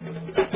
Thank you.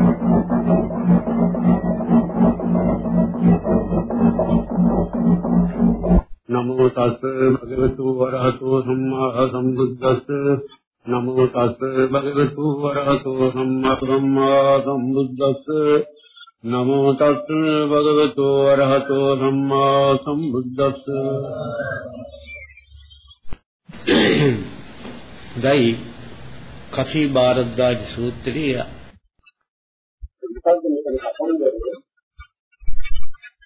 නමෝ තස් භගවතු වරහතෝ සම්මා සම්බුද්දස්ස නමෝ තස් භගවතු වරහතෝ සම්මා සම්මා සම්බුද්දස්ස නමෝ තස් භගවතු වරහතෝ සම්මා සම්බුද්දස්ස දයි කසී බාරද්දාජ සූත්‍රයේ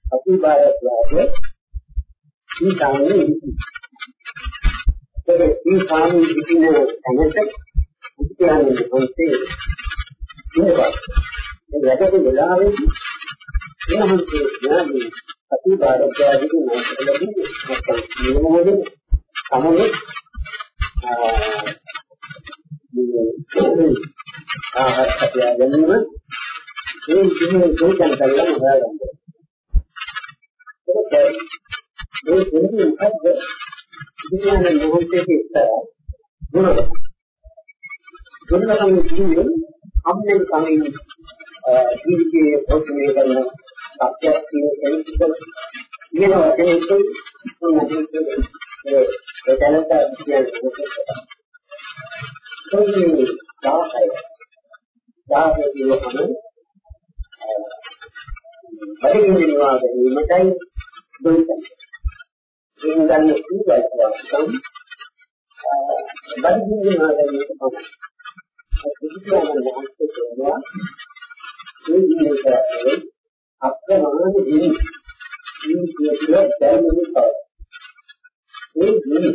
කසී බාරද්දාජ මේ කාමයේ ඒ මේ කාමයේ ඉතින තැනට උත්තරන්නේ පොතේ ඉන්නවා ඒ වැඩේ වෙලාවෙදී එනහන්සේ ඥානි ප්‍රතිපාදකයාගේ මොකදදී නැත්නම් නියමවලින් සමනේ ආහාර කපලා ගැනීම ඒ ඉන්නේ සෝචන කල්ලා හොයාගන්න. ඒක ඒ දෙන්නේ මොකද්ද? විඥාන මොහොතේ ඉස්සර ගුණ. ගුණකම් කියන්නේ අම්මෙන් කමින් ජීවිතයේ පොත්නේ කරන සත්‍යයක් කියන කෙනෙක් කියන වචනේ තුනකින් ඒ ඒ දැනට කියන්නේ කොහේ දාහය දාහය කියනකම පරිගණන විවාද වීමටයි දුන්නා ඉන්දන්නේ කීයක්ද සම් බඩගිනි මාදන්නේ තමයි කිසියම් මොහොතක කියනවා මේ ජීවිතයේ අප්‍රමාණ ජීවි ජීවිතයේ දැනෙන්නේ මේ ජීවි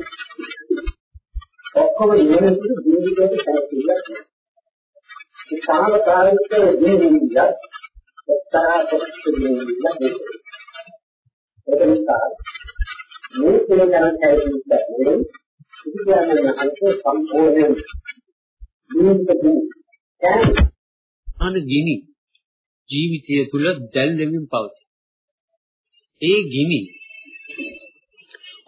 ඔක්කොම ඉවරනකොට ජීවිතයට සැලකිල්ලක් ඒ සාමකාලික ජීවිතයක් එක්තරා කොටසක් ජීවිතයක් ඒක නිසා මේ පිළිගන්න හැකියි ඉතිරියන අංශ සම්පූර්ණ ජීවිතකින් දැන් අන ගිනි ජීවිතය තුල දැල්වෙමින් පවතී. ඒ ගිනි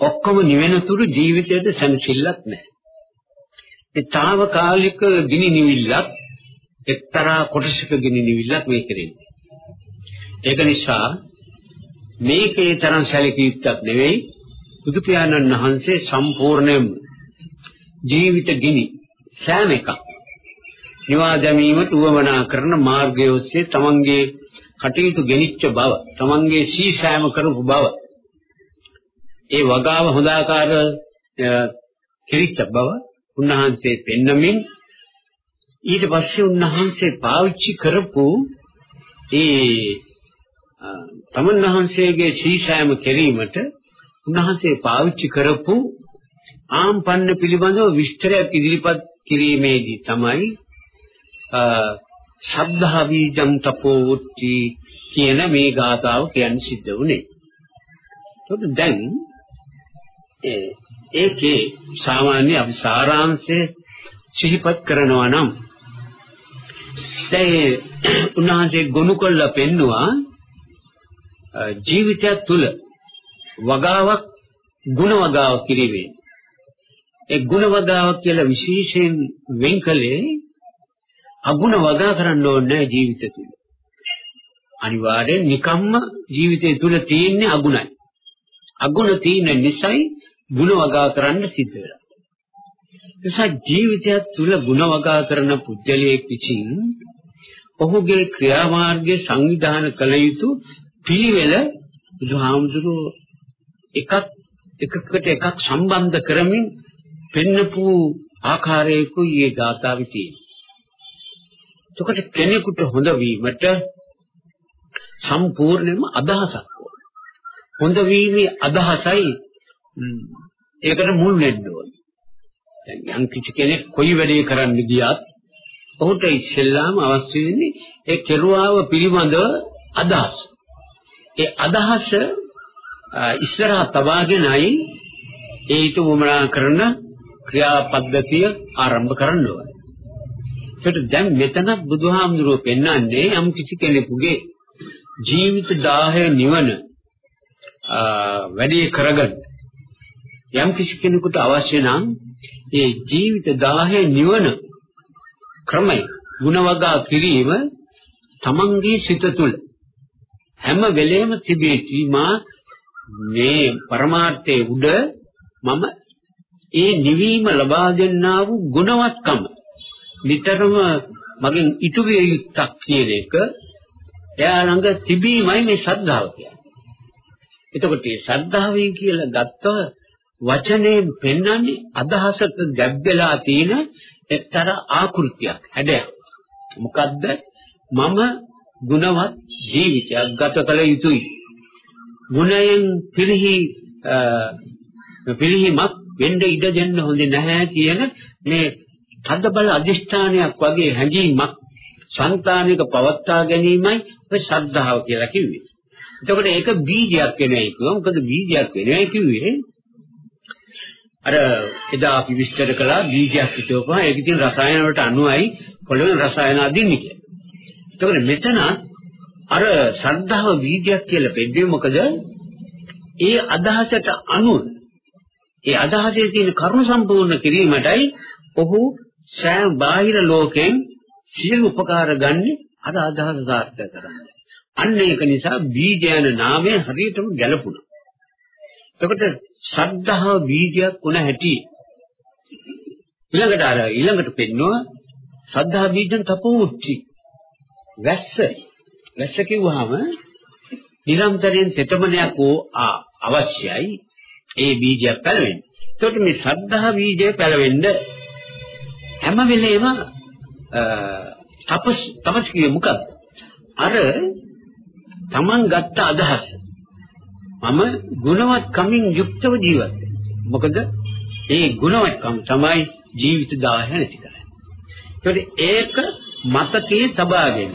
ඔක්කොම නිවෙන තුරු ජීවිතයට සැනසෙල්ලක් නැහැ. ඒ తాවකාලික ගිනි නිවිල්ලක් එක්තරා කොටසක ගිනි නිවිල්ලක් මේ කරන්නේ. ඒක නිසා මේකේ තරම් සැලකිය යුත්තක් නෙවෙයි බුදු පියාණන් වහන්සේ සම්පූර්ණයෙන්ම ජීවිත ගිනි සෑම එකක්. නිවා දැමීමට උවමනා කරන මාර්ගය ඔස්සේ තමන්ගේ කටයුතු ගෙනිච්ච බව තමන්ගේ සීසෑම කරපු බව ඒ වගාව හොදාකාර කිරිච්ච බව උන්වහන්සේ පෙන්නමින් ඊට පස්සේ උන්වහන්සේ පාවිච්චි කරපු ඒ තමන් වහන්සේගේ සීසෑම කිරීමට උන්වහන්සේ පාවිච්චි කරපු ආම්පන්න පිළිබඳව විස්තරයක් ඉදිරිපත් කිරීමේදී තමයි ශබ්දා බීජං තපෝ උත්ති කියන මේ ගාථාව කියන්න සිද්ධ වුණේ. ඒත් දැන් ඒකේ සාමාන්‍ය අවිසාරාංශය සිහිපත් කරනවා නම් දැන් උන්වහන්සේ ගොනු කළ පෙන්නවා ජීවිතය තුළ වගාවක් ಗುಣ වගාවක් කිරීමේ ඒ ಗುಣ වගාවක් කියලා විශේෂයෙන් වෙන් කළේ අගුණ වගා කරන්න ඕනේ ජීවිත තුල අනිවාර්යෙන් නිකම්ම ජීවිතය තුල තියෙන්නේ අගුණයි අගුණ තියෙන නිසයි ಗುಣ වගා කරන්න සිද්ධ වෙනවා නිසා ජීවිතය තුල ಗುಣ වගා කරන පුද්ගලයෙක් විසින් ඔහුගේ ක්‍රියාමාර්ගය සංවිධානය කළ යුතු පිළිවෙල බුදුහාමුදුරුවෝ එකක් එකකට එකක් සම්බන්ධ කරමින් පෙන්නපු ආකාරයකුයි මේ ගාථාවේ තියෙන්නේ. එතකොට කෙනෙකුට හොඳ වීමට සම්පූර්ණයෙන්ම අදහසක් ඕන. හොඳ වීමේ අදහසයි ඒකට මුල් වෙන්න ඕනේ. දැන් යම් කිසි කෙනෙක් කොයි වැඩේ කරන්න ගියත් ඔහුට ඉස්සෙල්ලාම අවශ්‍ය වෙන්නේ ඒ කෙරුවාව පිළිබඳව අදහස. ඒ අදහස ඉස්සරහ තබාගෙනයි ඒ ඊට වමනා කරන ක්‍රියාපද්ධතිය ආරම්භ කරන්න ඕනේ. ඒකට දැන් මෙතනත් බුදුහාමුදුරුවෝ පෙන්වන්නේ යම් කිසි කෙනෙකුගේ ජීවිත දාහය නිවන වැඩි කරගන්න යම් කිසි කෙනෙකුට අවශ්‍ය නම් ඒ ජීවිත දාහය නිවන ක්‍රමය ಗುಣවගා කිරීම තමන්ගේ සිත තුළ හැම වෙලෙම තිබේටි මා මේ පරමාර්ථයේ උඩ මම ඒ නිවීම ලබා දෙන්නා වූ ගුණවත්කම නිතරම මගෙන් ඉටු විය යුක්තක් කියන එක එයා ළඟ තිබීමයි මේ ශ්‍රද්ධාව කියන්නේ. එතකොට මේ ශ්‍රද්ධාවෙන් කියලා ගත්ත වචනේ පෙන්වන්නේ අදහසක ගැබ් වෙලා තියෙන එක්තරා ආකෘතියක් හැඩයක්. මොකද්ද? මම ගුණවත් ජීවිතයක් ගත කළ යුතුයි. ගුණයෙන් පිරිහි පිරිහීමක් වෙන්න ඉඩ දෙන්න හොඳ නැහැ කියන මේ තද බල අදිෂ්ඨානයක් වගේ හැඟීමක් సంతాනික පවත්වා ගැනීමයි ඔය ශ්‍රද්ධාව කියලා කිව්වේ. එතකොට ඒක බීජයක් වෙනයි කිව්වා. මොකද බීජයක් වෙනයි කිව්වේ අර එදා අපි විස්තර කළා බීජයක් හිටවපුවා ඒක ඉතින් රසායන වලට අනුවයි පොළොවේ රසායන අදින්නේ කියලා. එතකොට මෙතන අර ශ්‍රද්ධාව බීජයක් කියලා පෙන්නන්නේ මොකද? ඒ අදහසට අනුව ඒ අදහසේ තියෙන කරුණ සම්පූර්ණ කිරීමටයි ඔහු සෑම බාහිර ලෝකෙන් සියලු උපකාර ගන්නේ අර අදහස සාර්ථක කරන්නේ. අන්න ඒක නිසා බීජ යන නාමය හරියටම ගැලපුණා. එතකොට ශ්‍රද්ධාව බීජයක් වුණ හැටි ඊළඟට අර ඊළඟට පෙන්නවා ශ්‍රද්ධා බීජෙන් තපෝච්චි වැස්ස වැස්ස කිව්වහම නිරන්තරයෙන් තෙතමනයක් ඕ අවශ්‍යයි ඒ බීජය පැලවෙන්න. එතකොට මේ ශ්‍රද්ධා බීජය පැලවෙන්න හැම වෙලේම තපස් තපස් කියේ මොකක්ද? අර Taman ගත්ත අදහස මම ගුණවත් කමින් යුක්තව ජීවත් මොකද ඒ ගුණවත්කම තමයි ජීවිත දාහය නැති කරන්නේ. ඒක මතකයේ තබාගෙන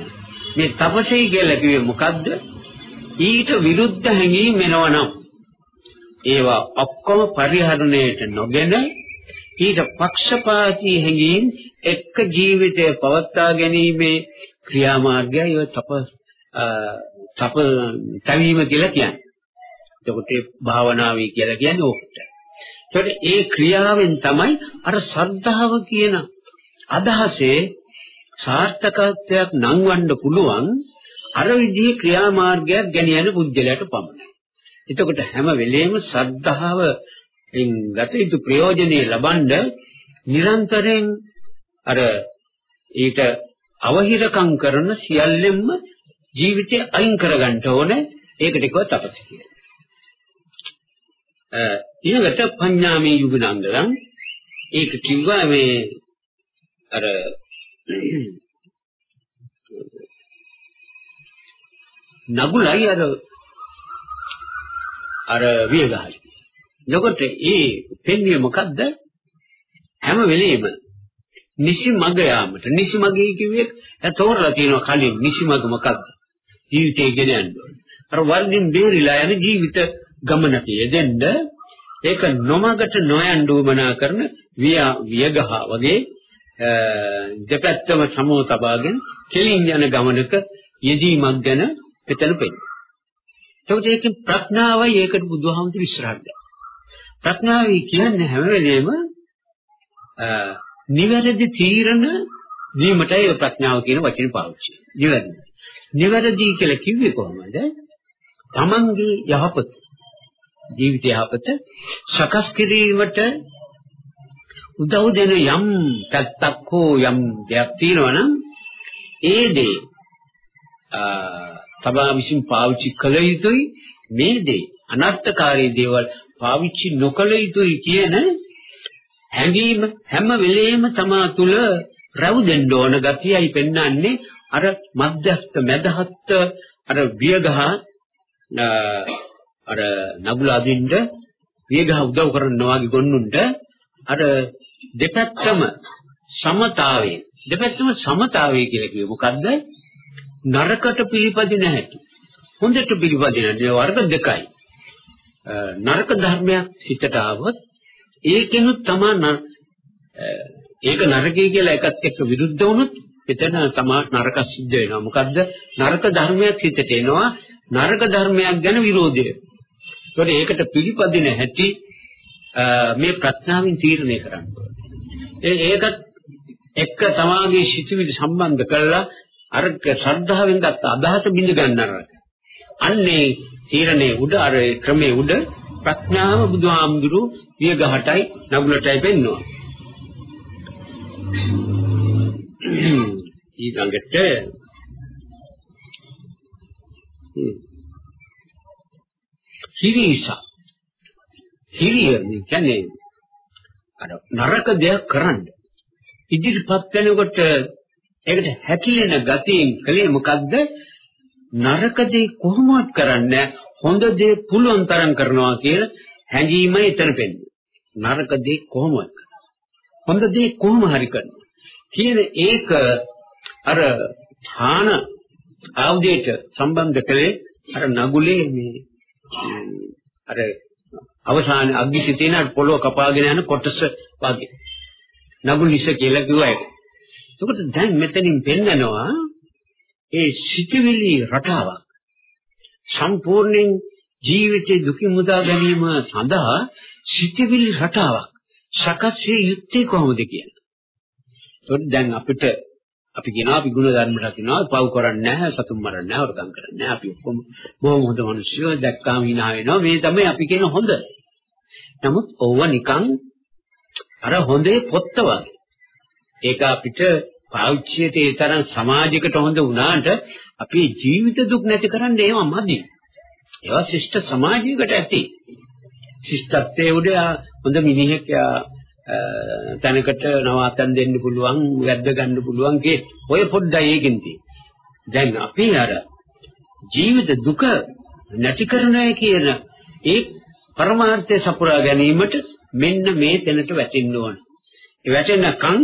මේ තපසෙයි කියලා කිව්වේ මොකද්ද? ඊට විරුද්ධ හැඟීම් එනවනම් ඒවා ඔක්කොම පරිහරණයට නොගෙන ඊට පක්ෂපාතී හැඟීම් එක්ක ජීවිතය පවත්වා ගැනීමේ ක්‍රියාමාර්ගය ඒ තප තප තවීම කියලා කියන්නේ. එතකොට භාවනාවයි කියලා කියන්නේ ඕකට. එතකොට ඒ ක්‍රියාවෙන් තමයි අර ශ්‍රද්ධාව කියන අදහසේ සාර්ථකත්වයක් නංවන්න පුළුවන් අර විදිහේ ක්‍රියාමාර්ගයක් ගෙනියන පුජ්‍යලයට පමණයි. එතකොට හැම වෙලෙම ශ්‍රද්ධාව ගත යුතු ප්‍රයෝජනෙ ලබනද නිරන්තරයෙන් අර ඊට අවහිරකම් කරන සියල්ලෙන්ම ජීවිතය අයින් කරගන්න ඕනේ ඒකට කිව්ව තපස් කියලා. ඊළඟට පඤ්ඤාමේ යුගනංගලං ඒක කිව්වා මේ අර නගුලයි අර අර වියගහයි. එතකොට ඒ පෙන්වීම මොකද්ද? හැම වෙලෙම නිසි මඟ යාමට නිසි මඟේ කිව්වේ තෝරලා තියෙනවා කලින් නිසි මඟ මොකද්ද? ජීවිතේ ගෙන යන්න ඕනේ. අර වර්ධින් බේරිලා යන ජීවිත ගමනක යෙදෙන්න ඒක නොමගට නොයන් දුමනා කරන විය වියගහ වගේ දෙපැත්තම සමෝ තබාගෙන කෙලින් යන ගමනක යෙදීමක් ගැන එතන පෙන්නනවා. එතකොට ඒකෙන් ප්‍රඥාවයි ඒකට බුදුහාමුදුරු ඉස්සරහට ගන්න. ප්‍රඥාව කියන්නේ හැම වෙලෙම නිවැරදි තීරණ දීමටයි ප්‍රඥාව කියන වචනේ පාවිච්චි කරන්නේ. නිවැරදි. නිවැරදි කියලා කිව්වේ කොහොමද? තමන්ගේ යහපත ජීවිතය යහපත සකස් කිරීමට උදව් දෙන යම් පැත්තක් හෝ යම් දෙයක් තියෙනවා නම් ඒ දේ තමා විසින් පාවිච්චි කළ යුතුයි. මේ දේ අනර්ථකාරී දේවල් පාවිච්චි නොකළ යුතුයි කියන හැඟීම හැම වෙලෙම තමා තුළ රැව් දෙන්න ඕන ගතියයි පෙන්වන්නේ. අර මධ්‍යස්ත මැදහත් අර වියගහ අර නබුල අදින්න වියගහ උදව් කරනවා වගේ ගොන්නුන්ට අර දෙපැත්තම සමතාවයේ දෙපැත්තම සමතාවය කියලා කිව්වේ මොකද්ද නරකට පිළිපදින හැටි හොඳට පිළිපදින වර්ග දෙකයි නරක ධර්මයක් සිතට ආවොත් ඒකෙනුත් තමයි ඒක නරකයි කියලා එකත් එක්ක විරුද්ධ වුණොත් එතන තමයි නරක සිද්ධ වෙනවා. මොකද්ද? නරක ධර්මයක් සිතට එනවා. නරක ධර්මයක් ගැන විරෝධය. ඒකට ඒකට පිළිපදින හැටි මේ ප්‍රඥාවෙන් තීරණය කරන්න ඕනේ. ඒකත් එක්ක තමාගේ සිතුවිලි සම්බන්ධ කරලා අර ශ්‍රද්ධාවෙන් ගත්ත අදහස බිඳ ගන්නවා. අන්නේ තීරණේ උඩ අර ක්‍රමයේ උඩ ප්‍රඥාව බුදුහාමුදුරු වියගහටයි නගුලටයි පෙන්නවා. ඊළඟට හිරිස හිරිය කියන්නේ අර නරක දෙයක් කරන්න. ඉදිරිපත් වෙනකොට ඒකට හැකිලෙන ගතියෙන් කලේ මොකද්ද? නරක දේ කොහොමවත් කරන්නේ හොඳ දේ පුළුවන් තරම් කරනවා කියලා හැඟීමයි එතන පෙන්නේ නරක දේ කොහොමවත් හොඳ දේ කොහොම හරි කරනවා. කියන ඒක අර ධාන ආයුධයට සම්බන්ධ කරේ අර නගුලේ මේ අර අවසාන අග්ගිසි තියෙන පොළොව කපාගෙන යන කොටස වගේ. නගුලිස කියලා කිව්වා ඒක. එතකොට දැන් මෙතනින් පෙන්නනවා ඒ සිටිවිලි රටාවක්. සම්පූර්ණයෙන් ජීවිතේ දුකින් මුදා ගැනීම සඳහා සිටිවිලි රටාවක්. සකස් විය යුත්තේ කොහොමද කියලා. ඒත් දැන් අපිට අපි කියනවා අපි ගුණ ධර්ම රකින්නවා පව් කරන්නේ නැහැ සතුම් මරන්නේ නැහැ වරකම් කරන්නේ නැහැ. අපි ඔක්කොම බොහොම හොඳ මිනිස්සුયો දැක්කාම hina වෙනවා. මේ තමයි අපි කියන හොඳ. නමුත් ඕව නිකන් අර හොඳේ පොත්ත වගේ. ඒක අපිට පාවිච්චියට ඒ තරම් සමාජයකට හොඳ වුණාට අපි ජීවිත දුක් නැති කරන්න ඒවා මදි ඒවා ශිෂ්ට සමාජයකට ඇති. ශිෂ්ටත්වයේ උඩ හොඳ මිනිහෙක් තැනකට නවාතන් දෙන්න පුළුවන් වැද්ද ගන්න පුළුවන් කේ ඔය පොඩ්ඩයි ඒකෙන් තියෙන්නේ. දැන් අපි අර ජීවිත දුක නැති කරනයි කියන ඒ පරමාර්ථය සපුරා ගැනීමට මෙන්න මේ තැනට වැටෙන්න ඕන ඒ වැටෙනකන්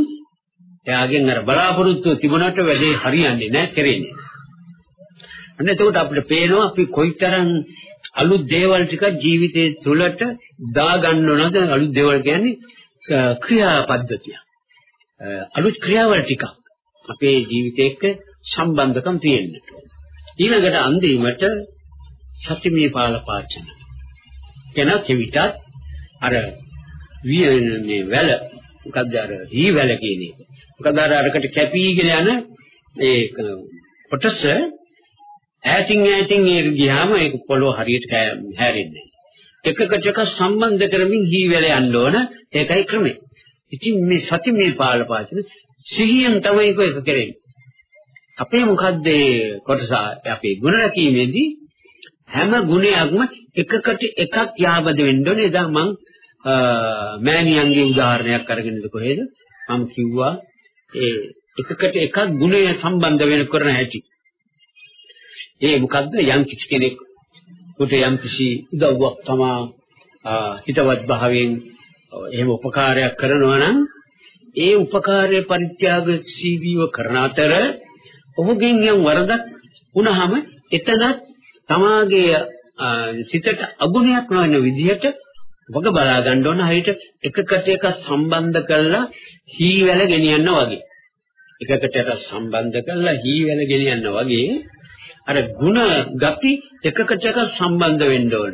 එයාගෙන් අර බලාපොරොත්තු තිබුණාට වැඩේ හරියන්නේ නැහැ කෙරෙන්නේ අන්න එතකොට අපිට පේනවා අපි කොයිතරම් අලුත් දේවල් ටික ජීවිතේ තුළට දා ගන්න ඕනද අලුත් දේවල් කියන්නේ ක්‍රියාපද්ධතිය. අලුත් ක්‍රියාවල් ටිකක් අපේ ජීවිතයක සම්බන්ධකම් තියෙන්න. ඊළඟට අන්තිමට සත්‍යමේ පාලපාචන. කෙනා කෙවිතත් අර මේ වැල මොකද්ද අර ඊ වැල කියන එක. මොකද අර අරකට කැපීගෙන යන ඒ කොටස ඈතින් ඈතින් ඒක ගියාම ඒක පොළොව හරියට හැරෙන්නේ. එකකට එක සම්බන්ධ කරමින් හීවැල යන්න ඕන ඒකයි ක්‍රමය. ඉතින් මේ සති මේ පාලපාචන සිහියෙන් තමයි ඒක කරන්නේ. අපේ මොකද්ද කොටස අපේ ගුණ රැකීමේදී හැම ගුණයක්ම එකකට එකක් යාබද වෙන්න ඕනේ. එදා මං මෑණියන්ගේ උදාහරණයක් අරගෙනද කොහෙද මම කිව්වා ඒ එකකට එකක් ගුණය සම්බන්ධ වෙන කරන හැටි. ඒ මොකද්ද යම් කිසි කෙනෙක් උට යම් කිසි උදව්වක් තමා හිතවත් භාවයෙන් එහෙම උපකාරයක් කරනවා නම් ඒ උපකාරය පරිත්‍යාග සීවීව කරන අතර ඔහුගෙන් යම් වරදක් වුණාම එතනත් තමාගේ සිතට අගුණයක් නොවන විදිහට වග බලා ගන්න ඕන හරියට එකකට එක සම්බන්ධ කරලා හීවැල ගෙනියන්න වගේ එකකට එක සම්බන්ධ කරලා හීවැල ගෙනියන්න වගේ අර ಗುಣ ගති එකකට එක සම්බන්ධ වෙන්න ඕන.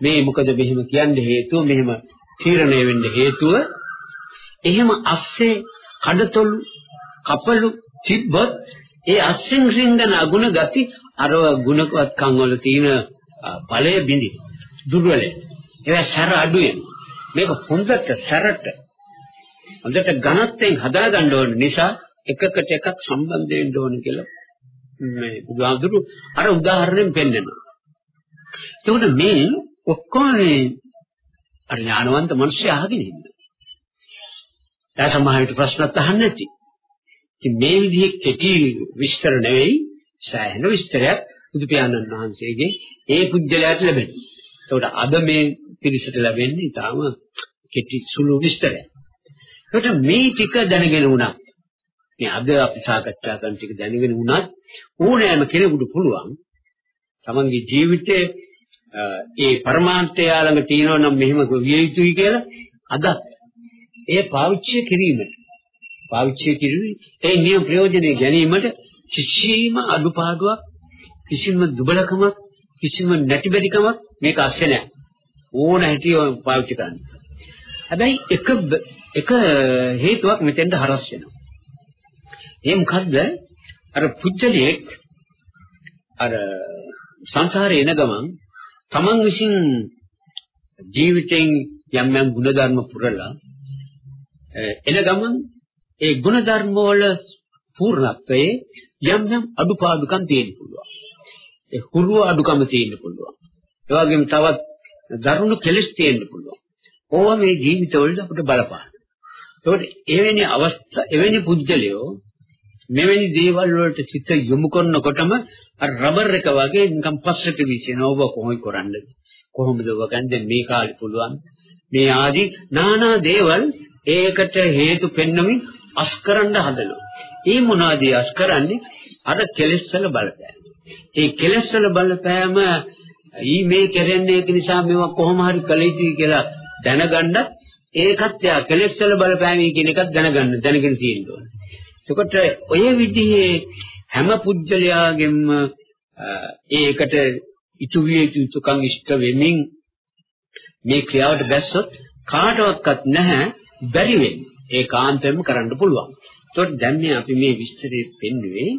මේ මොකද මෙහෙම කියන්නේ හේතුව මෙහෙම තීරණය වෙන්න හේතුව එහෙම අස්සේ කඩතොළු කපලු තිබ්බත් ඒ අස්සෙන් රින්ගන අගුණ ගති අර ගුණවත්කම් වල තියෙන ඵලය බිඳි දුර්වලයි. ඒවා සැර අඩුවෙන් මේක හොඳට සැරට හොඳට ඝනත්වයෙන් හදා ගන්න ඕන නිසා එකකට එකක් සම්බන්ධ වෙන්න ඕන කියලා මේ බුදුහාමුදුරු අර උදාහරණයෙන් පෙන්නනවා. එතකොට මේ ඔක්කොම මේ අර ඥානවන්ත මිනිස්සු අහගෙන ඉන්නවා. දැන් සමහර විට ප්‍රශ්නත් අහන්නේ නැති. ඉතින් මේ විදිහේ කෙටි විස්තර නෙවෙයි සෑහෙන විස්තරයක් බුදු පියාණන් වහන්සේගේ ඒ පුජ්‍යලයට ලැබෙනවා. ඒකට අද මේ පිරිසට ලැබෙන්නේ ඊටාම කෙටි සුළු විස්තරයක්. ඒකට මේ ටික දැනගෙන වුණා. මේ අද අපි සාකච්ඡා කරන ටික දැනගෙන වුණත් ඕනෑම කෙනෙකුට පුළුවන් තමන්ගේ ජීවිතයේ ඒ පරමාර්ථය ළඟ තියෙනවා නම් මෙහෙම විය යුතුයි කියලා අද ඒ පාවිච්චි කිරීමට පාවිච්චි කිරීම ඒ නියම ප්‍රයෝජනෙ ගැනීමට කිසිම අඩුපාඩුවක් කිසිම දුබලකමක් කිසිම නැතිබැරිකමක් මේක අස්සේ නැහැ. ඕන හැටි පාවිච්චි කරන්න. හැබැයි එක එක හේතුවක් මෙතෙන්ට හරස් වෙනවා. ඒ මොකද්ද? අර පුච්චලියෙක් අර සංසාරේ එන ගමන් තමන් විසින් ජීවිතෙන් යම් යම් ගුණධර්ම පුරලා එන ගමන් ඒ ගුණධර්ම වල පූර්ණත්වයේ යම් යම් අඩුපාඩුකම් තියෙන්න පුළුවන්. ඒ හුරුව අඩුකම තියෙන්න පුළුවන්. ඒ වගේම තවත් දරුණු කෙලෙස් තියෙන්න පුළුවන්. ඕවා මේ ජීවිතවලට අපිට බලපාන. ඒකට එවැනි අවස්ථා එවැනි පුජ්‍යලයෝ මෙවැනි දේවල් වලට සිත යොමු කරනකොටම අර රබර් එක වගේ නිකන් පස්සට විසිනවා ඔබ කොහොමද කරන්නේ කොහොමද ඔබ ගන්නේ මේ කාලේ පුළුවන් මේ ආදි নানা දේවල් ඒකට හේතු පෙන්වමින් අස්කරන්න හදනවා ඒ මොනවද අස්කරන්නේ අර කෙලෙස් වල බලපෑම ඒ කෙලෙස් වල බලපෑම ඊ මේ කරන්නේ ඒක නිසා මේවා කොහොම හරි කළ යුතුයි කියලා දැනගන්න ඒකත් යා කෙලෙස් වල බලපෑම කියන එකත් දැනගන්න දැනගෙන තියෙන්න ඕනේ එතකොට ඔය විදිහේ හැම පුජ්‍යලයාගෙම ඒකට ඉතු විය යුතුකම් ඉෂ්ට වෙමින් මේ ක්‍රියාවට බැස්සොත් කාටවත් නැහැ බැරි වෙන්නේ. ඒ කාන්තෙම කරන්න පුළුවන්. ඒතකොට දැන් මේ අපි මේ විස්තරේ පෙන්වුවේ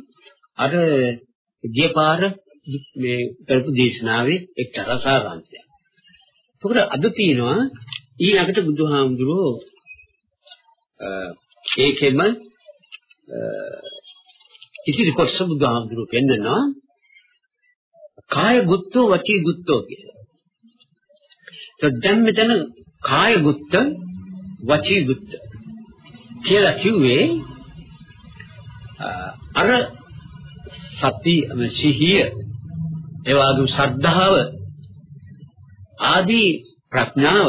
අර ගිය පාර මේ කරපු දේශනාවේ එක්තරා සාරාංශයක්. ඒකට අද තියෙනවා ඊළඟට බුදුහාමුදුරුවෝ ඒකෙම ඉතිරි කොටස බුදුහාමුදුරුවෝ පෙන්නනවා කාය ගුත්තෝ වචී ගුත්තෝ කියලා. දැන් මෙතන කාය ගුත්ත වචී ගුත්ත කියලා කිව්වේ අර සති සිහිය ඒ වගේ ශ්‍රද්ධාව ආදී ප්‍රඥාව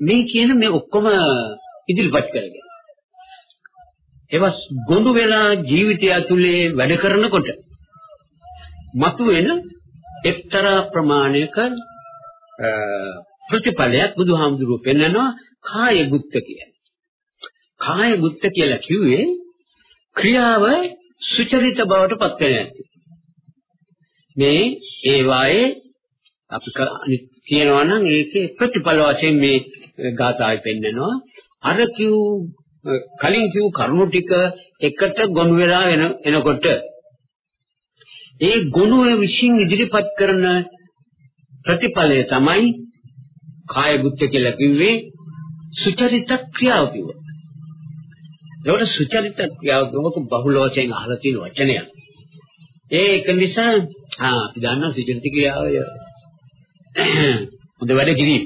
මේ කියන මේ ඔක්කොම ඉදිරිපත් කරගෙන ඒවා ගොනු වෙලා ජීවිතය ඇතුලේ වැඩ කරනකොට මතුවෙන එක්තරා ප්‍රමාණයක ප්‍රතිඵලයක් බුදුහාමුදුරුවෝ පෙන්නනවා කාය ගුත්ත කියන්නේ. කාය ගුත්ත කියලා කිව්වේ ක්‍රියාව සුචරිත බවට පත් වෙන ඇති. මේ ඒ වායේ අපි කියනවා නම් ඒකේ ප්‍රතිඵල වශයෙන් මේ ගාථාවේ පෙන්නනවා අර කිව් කලින් කිව් කරුණු ටික එකට ගොනු වෙලා එන එනකොට ඒ ගුණය විශ්ින් ඉදිරිපත් කරන ප්‍රතිඵලය තමයි කාය බුද්ධ කියලා කිව්වේ සුචරිත ක්‍රියාව කිව්වා. ඒකට සුචරිත ක්‍රියාව කියනක බහුල වශයෙන් අහලා තියෙන වචනයක්. ඒක නිසා ආ අපි දන්නවා සුචරිත ක්‍රියාව හොඳ වැඩ කිරීම.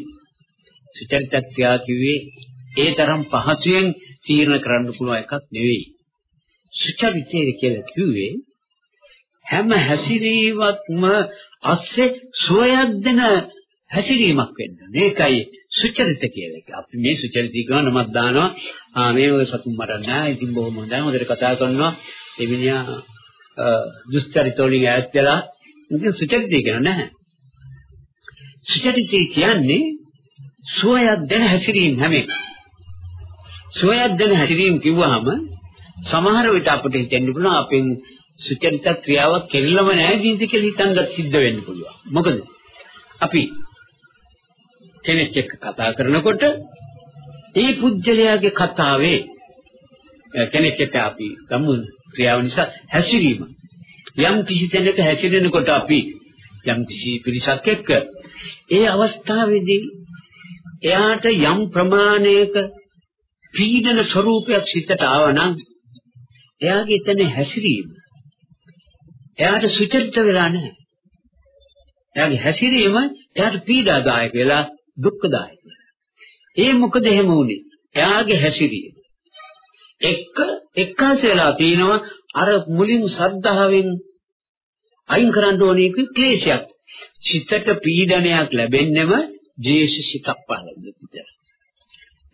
සුචරිත ක්‍රියාව කිව්වේ ඒ තරම් පහසුවෙන් තීරණ කරන්න පුළුවන් එකක් නෙවෙයි. සුචරිතය කියලා කිව්වේ හැම හැසිරීමක්ම අස්සේ සුවයක් දෙන හැසිරීමක් වෙන්න. මේකයි සුචරිත කියලා එක. අපි මේ සුචරිතය කියන නමක් දානවා. ආ මේ ඔය සතුන් මරන්නේ නැහැ. ඉතින් බොහොම හොඳයි. හොඳට කතා කරනවා. ඒ මිනිහා දුස්චරිත වලින් ඈත් වෙලා ඉතින් සුචරිතය කියන නැහැ. සුචරිතය කියන්නේ සුවයක් දෙන හැසිරීම හැම එක. සුවයක් දෙන හැසිරීම කිව්වහම සමහර විට අපිට හිතෙන්න පුළුවන් අපෙන් සුචරිත ක්‍රියාවක් කෙරෙලම නැහැ ජීවිතේ කියලා හිතන්නත් සිද්ධ වෙන්න පුළුවන්. මොකද අපි කෙනෙක් එක්ක කතා කරනකොට ඒ පුජ්‍යලයාගේ කතාවේ කෙනෙක් එක්ක අපි ගමු ක්‍රියාව නිසා හැසිරීම යම් කිසි තැනක හැසිරෙනකොට අපි යම් කිසි පිරිසක් එක්ක ඒ අවස්ථාවේදී එයාට යම් ප්‍රමාණයක පීඩන ස්වરૂපයක් සිතට ආවනම් එයාගේ එතන හැසිරීම එයාට සුචරිත වෙලා නැහැ. එයාගේ හැසිරීම එයාට පීඩාදායක වෙලා දුක්ඛදායක වෙලා. ඒ මොකද එහෙම වුනේ? එයාගේ හැසිරීම. එක්ක එක්කාසෙලා තිනවා අර මුලින් ශ්‍රද්ධාවෙන් අයින් කරන්න ඕනේ ක්ලේශයක්. සිතට පීඩනයක් ලැබෙන්නෙම ද්වේෂ සිතක් පහළ වෙනවා.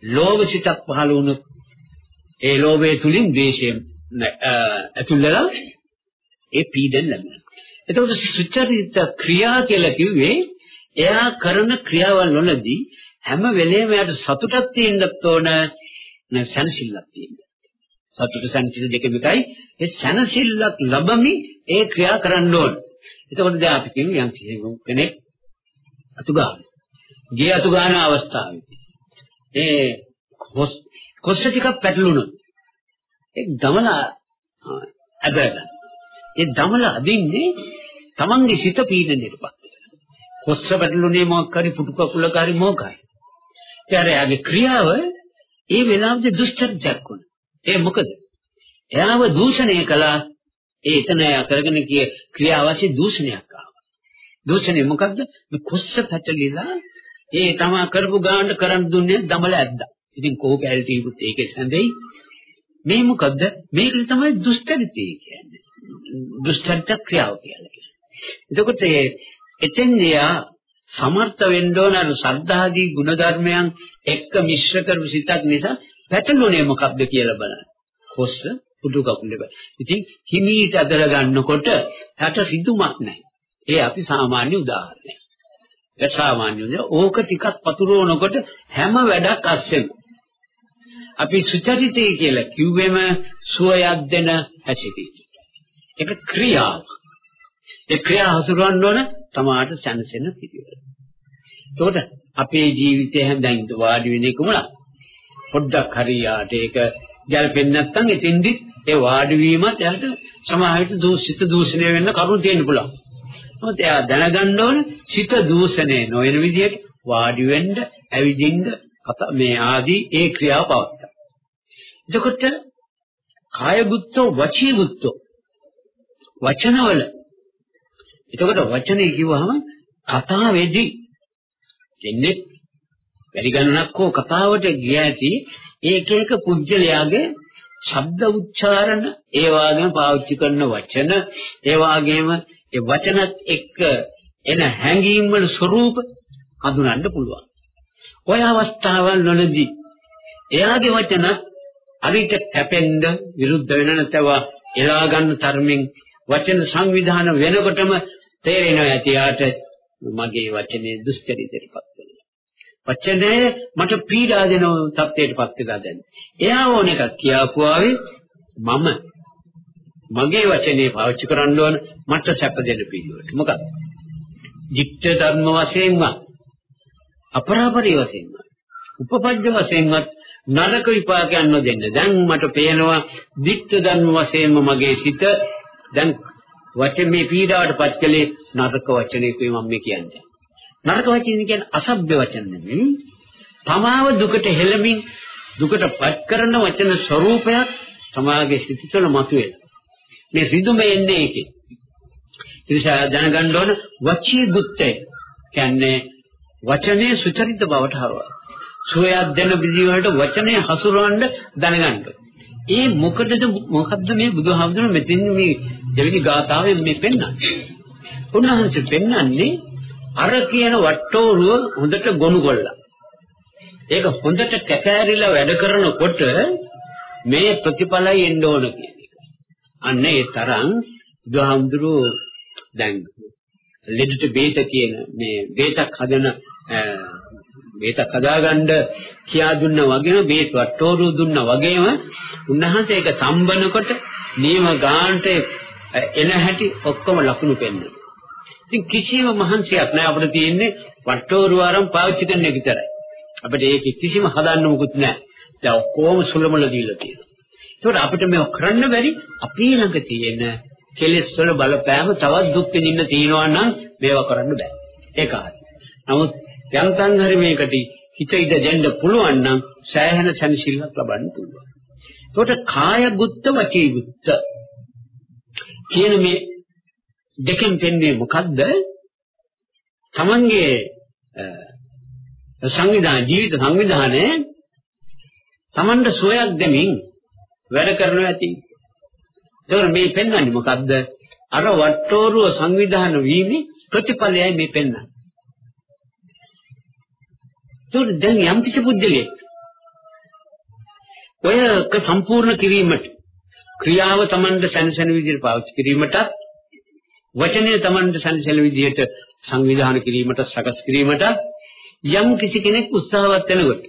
ලෝභ සිතක් පහළ වුණොත් ඒ ලෝභය තුලින් ද්වේෂය ඇතුල් වෙලා ඒ පීඩන ලැබෙනවා. එතකොට සුචරිත ක්‍රියා කියලා කිව්වේ එයා කරන ක්‍රියාවල් වලදී හැම වෙලේම එයාට සතුටක් තියෙන්නත් ඕන නැසනසිල්ලක් තියෙන්න. සතුට සංසිල් දෙකම එකයි ඒ සනසිල්ලක් ලැබමි ඒ ක්‍රියා කරන්න ඕන. එතකොට දැන් අපි කියමු යම් කෙනෙක් අතු ගන්න. ගේ අතු ගන්න අවස්ථාවේදී ඒ කොස් කොස්ස ටිකක් පැටලුණොත් ඒ දමලා අදගන්න. ඒ දමලා අදින්නේ තමන්ගේ සිත පීඩනයටපත් වෙනවා. කොස්ස පැටලුනේ මොකක් හරි පුටු කකුලක හරි මොකක් හරි. ඊට එයාගේ ක්‍රියාව ඒ වෙලාවේදී දුෂ්චර්යයක් වුණා. ඒ මොකද? එයාව දූෂණය කළා ඒ එතන කරගෙන කිය ක්‍රියාවසි දූෂණයක් ආවා. දූෂණය මොකද්ද? මේ කොස්ස පැටලිලා ඒ තමා කරපු ගානට කරන් දුන්නේ දමල ඇද්දා. ඉතින් කෝ කැල්ටිකුත් ඒකේ සැඳෙයි. මේ මොකද්ද? මේක තමයි දුෂ්චරිතය කියන්නේ. දුෂ්චරිත ක්‍රියාව කියන්නේ. එතකොට එතෙන්දියා සමර්ථ වෙන්න ඕන අර සද්ධාදී ගුණධර්මයන් එක්ක මිශ්‍ර කරපු සිතක් නිසා පැටළුනේ මොකක්ද කියලා බලන්න. කොස්ස පුදු කකුලේ බල. ඉතින් හිමීට අදලා ගන්නකොට රට රිදුමක් නැහැ. ඒ අපි සාමාන්‍ය උදාහරණයක්. ඒ සාමාන්‍ය උදාහරණ ඕක ටිකක් පතුරවනකොට හැම වැඩක් අස්සෙම. අපි සුචරිතය කියලා කිව්වෙම සුවයක් දෙන හැසිරීම. ඒක ක්‍රියාවක්. ඒ ක්‍රියා හසුරවන්න ඕන තමාට සැනසෙන පිළිවෙල. එතකොට අපේ ජීවිතේ හැම දැන් වාඩි වෙන එකමල පොඩ්ඩක් හරියට ඒක ගැලපෙන්නේ නැත්නම් එතෙන්දි ඒ වාඩි වීමත් එයාට සමාහිත දූෂිත දූෂණය වෙන්න කරුණු තියෙන්න පුළුවන්. මොකද එයා දැනගන්න ඕන සිත දූෂණය නොවන විදිහට වාඩි වෙන්න, ඇවිදින්න මේ ආදී ඒ ක්‍රියාව පවත්තා. එතකොට කාය බුද්ධෝ වචී බුද්ධෝ වචනවල එතකොට වචනේ කිව්වහම කතාවේදී දෙන්නේ වැඩි ගණනක් හෝ කතාවට ගිය ඇති ඒක එක පුජ්‍යලයාගේ ශබ්ද උච්චාරණ ඒ වගේම පාවිච්චි කරන වචන ඒ වගේම ඒ වචනත් එක්ක එන හැඟීම් වල ස්වરૂප හඳුනන්න පුළුවන්. ඔය අවස්ථාවල් වලදී එයාගේ වචන අරිට කැපෙන්න විරුද්ධ වෙන නැතව එලා ගන්න තරමින් වචන සංවිධාන වෙනකොටම තේරෙනවා ඇතියාට මගේ වචනේ දුස්චරිතයටපත් වෙනවා. වචනේ මට පීඩා දෙන තත්ත්වයටපත් වෙලා දැන්. එයා ඕන එකක් කියාපුවාවේ මම මගේ වචනේ පාවිච්චි කරන්න ඕන මට සැප දෙන පිළිවෙලට. මොකක්ද? ධිට්ඨ ධර්ම වශයෙන්වත් අපරාපරි වශයෙන්වත් උපපජ්ජ වශයෙන්වත් නරක විපාකයක් නොදෙන්න. දැන් මට පේනවා ධිට්ඨ ධර්ම වශයෙන්ම මගේ සිත දැන් වචන මේ පීඩාවටපත් කළේ නරක වචනයකුයි මම මේ කියන්නේ. නරක වචන කියන්නේ අසභ්‍ය වචන නෙමෙයි. තමාව දුකට හෙළමින් දුකටපත් කරන වචන ස්වરૂපයක් තමාගේ සිත තුළ මතුවේ. මේ රිදුම එන්නේ ඒකේ. ඉතින් දැනගන්න ඕන වචී දුක්තය කියන්නේ වචනේ සුචරිත බවට හරවන. සුවයක් දෙන විදිහට වචනේ හසුරවන්න දැනගන්න. ඒ මොකටද මොකද්ද මේ බුදුහාමුදුරුවෝ මෙතෙන් මේ දෙවෙනි ගාථාවෙන් මේ පෙන්වන්නේ? උන්වහන්සේ පෙන්වන්නේ අර කියන වට්ටෝරුව හොඳට ගොනු කොල්ලා. ඒක හොඳට කැකෑරිලා වැඩ කරනකොට මේ ප්‍රතිඵලය එන්න ඕන කියන එක. අන්න ඒ තරම් බුදුහාමුදුරුවෝ දැන් ලෙඩට බේත කියන මේ බේතක් හදන බේතක් හදාගන්න කියා දුන්නා වගේම බේත් වට්ටෝරු දුන්නා වගේම උන්වහන්සේ ඒක සම්බනකොට නියම ගාන්ට එන හැටි ඔක්කොම ලකුණු පෙන්නනවා. ඉතින් කිසිම මහන්සියක් නැහැ අපිට තියෙන්නේ වට්ටෝරු ආරම් පාවිච්චි කරන එක විතරයි. අපිට ඒක කිසිම හදන්න මොකුත් නැහැ. දැන් ඔක්කොම සුලමල දීලා තියෙනවා. ඒකට අපිට මේක කරන්න බැරි අපි ළඟ තියෙන කෙලෙස් වල බලපෑම තවත් දුක් විඳින්න තියනවා නම් මේවා කරන්න බෑ. ඒක හරි. නමුත් යන්තම් හරි මේකට හිත ඉඳ දෙන්න පුළුවන් නම් සෑහෙන සැනසෙල්ලක් ලබන්න පුළුවන්. ඒකට කාය බුද්ධ වචී බුද්ධ කියන මේ දෙකෙන් දෙන්නේ මොකද්ද? තමන්ගේ සංවිධාන ජීවිත සංවිධානයේ තමන්ට සුවයක් දෙමින් වැඩ කරනවා ඇති. ඒක මේ පෙන්වන්නේ මොකද්ද? අර වට්ටෝරුව සංවිධාන වීමේ ප්‍රතිඵලයයි මේ පෙන්වන්නේ. ඒක දැන් යම් කිසි පුද්ගලයෙක් ඔයක සම්පූර්ණ කිරීමට ක්‍රියාව Tamanට සැනසෙන විදිහට පාවිච්චි කිරීමටත් වචනය Tamanට සැනසෙන විදිහට සංවිධානය කිරීමට සකස් කිරීමට යම් කිසි කෙනෙක් උත්සාහවත් වෙනකොට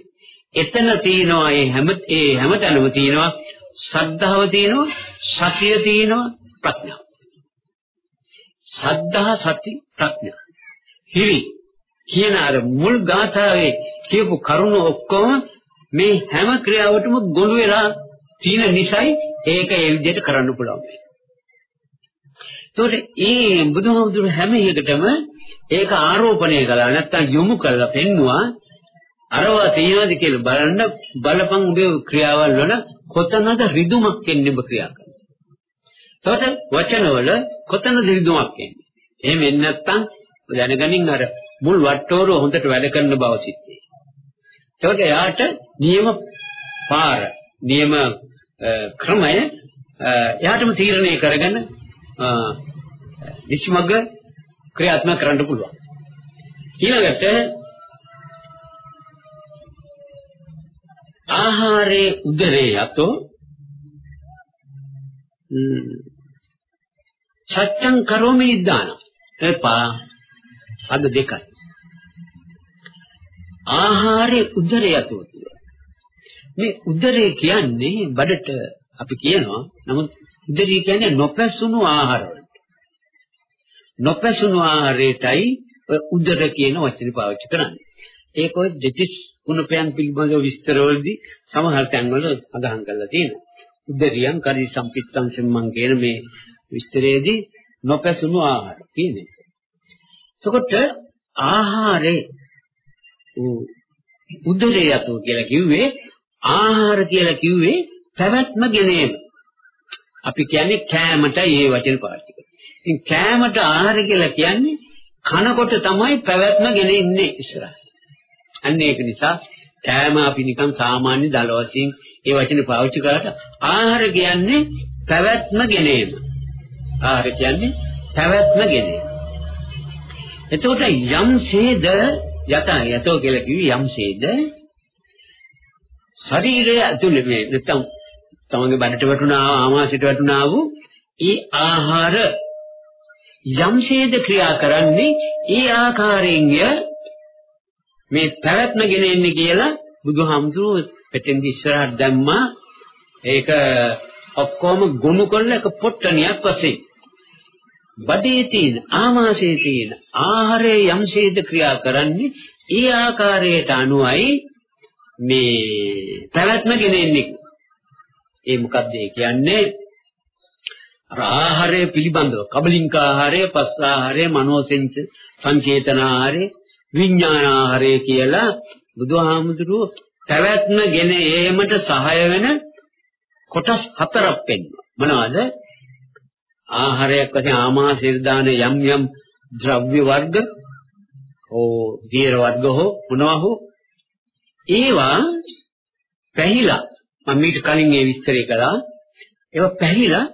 එතන තියෙනවා මේ හැම ඒ හැමතැනම තියෙනවා ශ්‍රද්ධාව තියෙනවා සතිය තියෙනවා ප්‍රඥාව. සද්ධා සති ප්‍රඥා. හිරි කියන අර මුල් ගාථාවේ කියපු කරුණ ඔක්කොම මේ හැම ක්‍රියාවටම ගොනු වෙලා තියෙන නිසයි ඒක ඒ විදිහට කරන්න පුළුවන්. ඒතකොට ඒ බුදුහාමුදුරු හැම එකටම ඒක ආරෝපණය කළා නැත්තම් යොමු කළා පෙන්නවා අරවා තියනවාද කියලා බලන්න බලපන් උඹේ ක්‍රියාවල් වල කොතනද රිදුමක් එන්නේ ඔබ ක්‍රියා කරන්නේ. එතකොට වචනවල කොතනද රිදුමක් එන්නේ? එහෙම එන්නේ නැත්තම් දැනගනින් අර මුල් වට්ටෝරුව හොඳට වැඩ කරන බව සිද්ධයි. එතකොට එයාට නියම පාර, නියම ක්‍රමය එයාටම තීරණය කරගෙන විශ්මග්ග ක්‍රියාත්මක කරන්න පුළුවන්. ඊළඟට ආහාරයේ උදරේ යතෝ සත්‍යං කරෝමි නිදාන එපා. අද දෙකයි. ආහාරයේ උදරේ යතෝ මේ උදරේ කියන්නේ බඩට අපි කියනවා නමුත් උදරේ කියන්නේ නොපැසුණු ආහාර වලට නොපැසුණු ආහාරයටයි උදර කියන වචනේ පාවිච්චි කරන්නේ ඒක ඔය දෙතිස් ගුණපයන් පිළිබඳව විස්තරවලදී සමහර තැන්වල අදහන් කරලා තියෙනවා. උදරියන් කරි සම්පිත්තං සම්මන් කියන මේ විස්තරයේදී නොපැසුණු ආහාර කියන්නේ. එතකොට ආහාරේ උදරේ යතෝ කියලා කිව්වේ ආහාර කියලා කිව්වේ පැවැත්ම ගෙනේම. අපි කියන්නේ කෑමටයි මේ වචන පාවිච්චි කරන්නේ. ඉතින් කෑමට ආහාර කියලා කියන්නේ කනකොට තමයි පැවැත්ම ගෙන ඉන්නේ ඉස්සරහ. අන්න ඒක නිසා කෑම අපි නිකන් සාමාන්‍ය දල වශයෙන් ඒ වචනේ පාවිච්චි කරාට ආහාර කියන්නේ පැවැත්ම ගෙනීම. ආහාර කියන්නේ පැවැත්ම ගෙනීම. එතකොට යම්සේද යත යතෝ කියලා කිව්වේ යම්සේද ශරීරය ඇතුළේ මේ නැත්තම් තමන්ගේ බඩට වැටුණා ආමාශයට වැටුණා වූ ඒ ආහාර යම්සේද ක්‍රියා කරන්නේ ඒ ආකාරයෙන් මේ පැවැත්ම ගෙන එන්නේ කියලා බුදුහාමුදුරුවෝ පෙතෙන්දි ඉස්සරහට දැම්මා. ඒක ඔක්කොම ගොනු කරලා එක පොට්ටනියක් වශයෙන්. බඩේ තියෙන ආමාශයේ තියෙන ආහාරයේ යම්සේද ක්‍රියා කරන්නේ ඒ ආකාරයට අනුවයි මේ පැවැත්ම ගෙන එන්නේ ඒ මොකද්ද ඒ කියන්නේ ආහාරය පිළිබඳව කබලින්ක ආහාරය පස්ස ආහාරය මනෝසෙන්ච සංකේතන ආහාරය විඥානාහාරය කියලා බුදුහාමුදුරුවෝ පැවැත්ම ගෙන ඒමට සහාය වෙන කොටස් හතරක් පෙන්වනවා. මොනවද? ආහාරයක් වශයෙන් ආමාශය දාන යම් යම් ද්‍රව්‍ය වර්ග ඕ දීර වර්ග හෝ මොනවා හෝ ඒවා පැහිලා මම මීට කලින් ඒ විස්තරය කළා ඒවා පැහිලා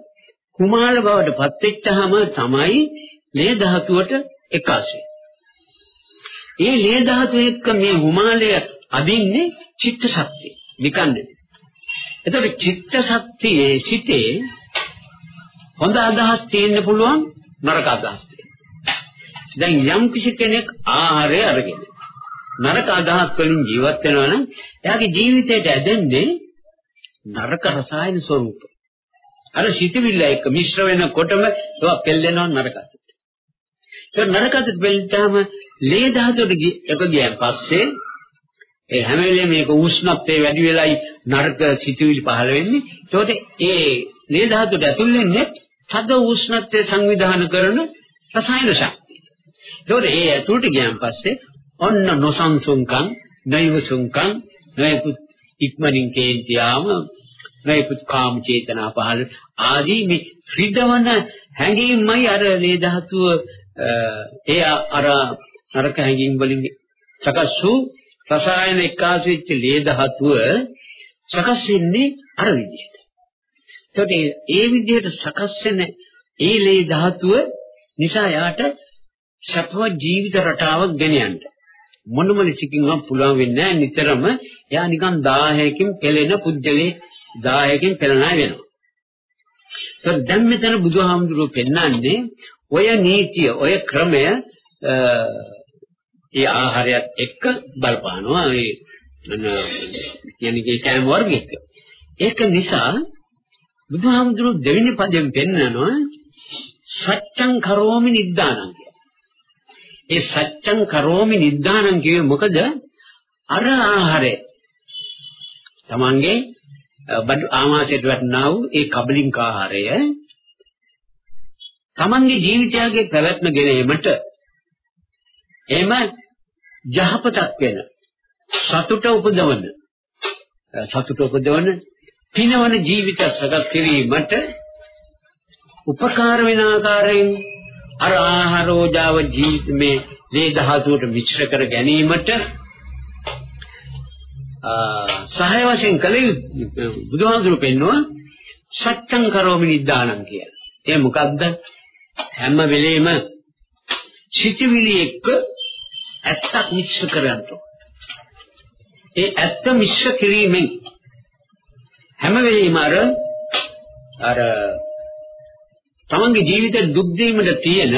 කුමාල බවට පත් වෙච්චාම තමයි මේ ධාතුවට එකසේ ඒ ලේ ධාතු එක්ක මේ හිමාලය අදින්නේ චිත්ත ශක්තිය. නිකන් නෙවෙයි. එතකොට චිත්ත ශක්තියේ සිටේ හොඳ අදහස් තියෙන්න පුළුවන් නරක අදහස් තියෙන්න. දැන් යම් කිසි කෙනෙක් ආහාරය අරගෙන නරක අදහස් වලින් ජීවත් වෙනවා නම් එයාගේ ජීවිතයට ඇදෙන්නේ නරක රසායන ස්වરૂප. අර සිතවිල්ල එක්ක මිශ්‍ර වෙනකොටම ඒවා පෙල්ලෙනවා නරකට. ඒක නරකද වෙල්ටාම ලේ ධාතුවට එක ගියන් පස්සේ ඒ හැම වෙලේම මේක උෂ්ණත්වයේ වැඩි වෙලයි නරක සිතුවිලි පහළ වෙන්නේ. ඒකට ඒ ලේ ධාතුවට ඇතුල් වෙන්නේ තද උෂ්ණත්වයේ සංවිධානය කරන රසායන ශක්තිය. ඒකට ඒ ඇතුළට ගියන් පස්සේ ඔන්න නොසන්සුන්කම්, නෛවසුන්කම්, නොයෙකුත් ඉක්මනින් කේන්තියාම නොයෙකුත් කාම චේතනා පහළ ආදී මේ රිදවන හැඟීම්මයි අර ලේ ධාතුව ඒ අර නරක හැඟීම් වලින් සකස් වූ රසායන එක්කාසු වෙච්ච ලේ ධාතුව සකස් වෙන්නේ අර විදිහට. ඒකට ඒ විදිහට සකස් වෙන ඒ ලේ ධාතුව නිසා යාට සත්ව ජීවිත රටාවක් ගෙන යන්න මොනම ලෙසකින්වත් පුළුවන් වෙන්නේ නැහැ නිතරම එයා නිකන් 1000කින් පෙළෙන පුජ්‍යලේ 1000කින් පෙළනා වෙනවා. ඒත් දැන් මෙතන බුදුහාමුදුරුවෝ පෙන්වන්නේ ඔය නීතිය ඔය ක්‍රමය ඒ ආහාරයත් එක්ක බලපානවා ඒ කියන්නේ කෑම වර්ගයක. ඒක නිසා බුදුහාමුදුරුවෝ දෙවෙනි පදයෙන් පෙන්නනවා සත්‍යං කරෝමි නිද්දානං ඒ සත්‍යං කරෝමි නිද්දානං කියේ. මොකද? අර ආහාරය. තමන්ගේ බඩු ආමාශයට වටනා වූ ඒ කබලින්ක ආහාරය තමන්ගේ ජීවිතයගේ පැවැත්ම ගෙනීමට එහෙම යහපතක් වෙන සතුට උපදවන සතුට උපදවන පිනවන ජීවිත සකස් කිරීමට උපකාර වෙන ආකාරයෙන් අර ආහාරෝජාව ජීවිතමේ දේ ධාතුවට මිශ්‍ර කර ගැනීමට සහාය වශයෙන් කල බුදුහාමුදුරු පෙන්වුවා සත්‍යං කරෝමි නිද්දානං කියලා. ඒ මොකද්ද? හැම වෙලෙම සිටිවිලි එක්ක ඇත්තක් මිශ්‍ර කරගන්න ඒ ඇත්ත මිශ්‍ර කිරීමෙන් හැම වෙලෙම අර අර තමන්ගේ ජීවිත දුක් දීමට තියෙන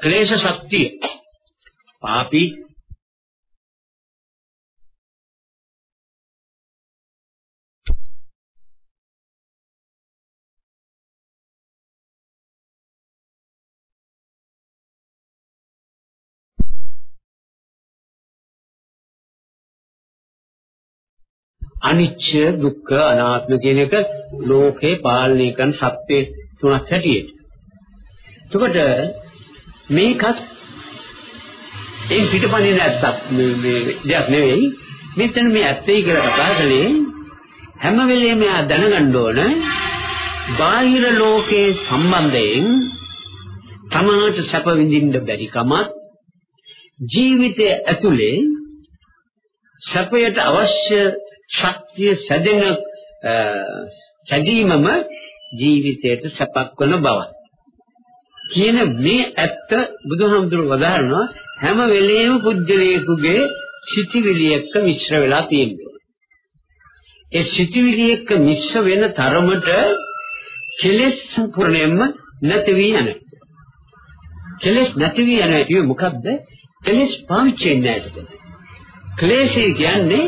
ක්ලේශ ශක්තිය. පාපී අනිච්ච දුක්ඛ අනාත්ම කියන එක ලෝකේ පාලනය කරන සත්‍ය තුනක් හැටියට. එතකොට මේකත් ඒ පිටපණේ නැත්තක් මේ දෙයක් නෙවෙයි. මෙතන මේ ඇත්තයි කියලා කතා කළේ හැම වෙලේම දැනගන්න ඕන බාහිර ලෝකයේ සම්බන්ධයෙන් තමාට සැප විඳින්න බැරි කමත් ජීවිතයේ ඇතුලේ සැපයට අවශ්‍ය ශක්තිය සැදෙන සැදීමම ජීවිතයට සපක් වන බව. කියන මේ ඇත්ත බුදුහාමුදුරුවෝ වදාරනවා හැම වෙලේම පුජ්‍යලේකුගේ සිටිවිලි එක්ක මිශ්‍ර වෙලා තියෙනවා. ඒ සිටිවිලි එක්ක මිශ්‍ර වෙන තරමට කෙලෙස් සම්පූර්ණයෙන්ම නැති වී යනවා. කෙලෙස් නැති වී යනවා කියන්නේ මොකද්ද? කෙලෙස් පාවිච්චි වෙන්නේ නැහැ. ක්ලේශය කියන්නේ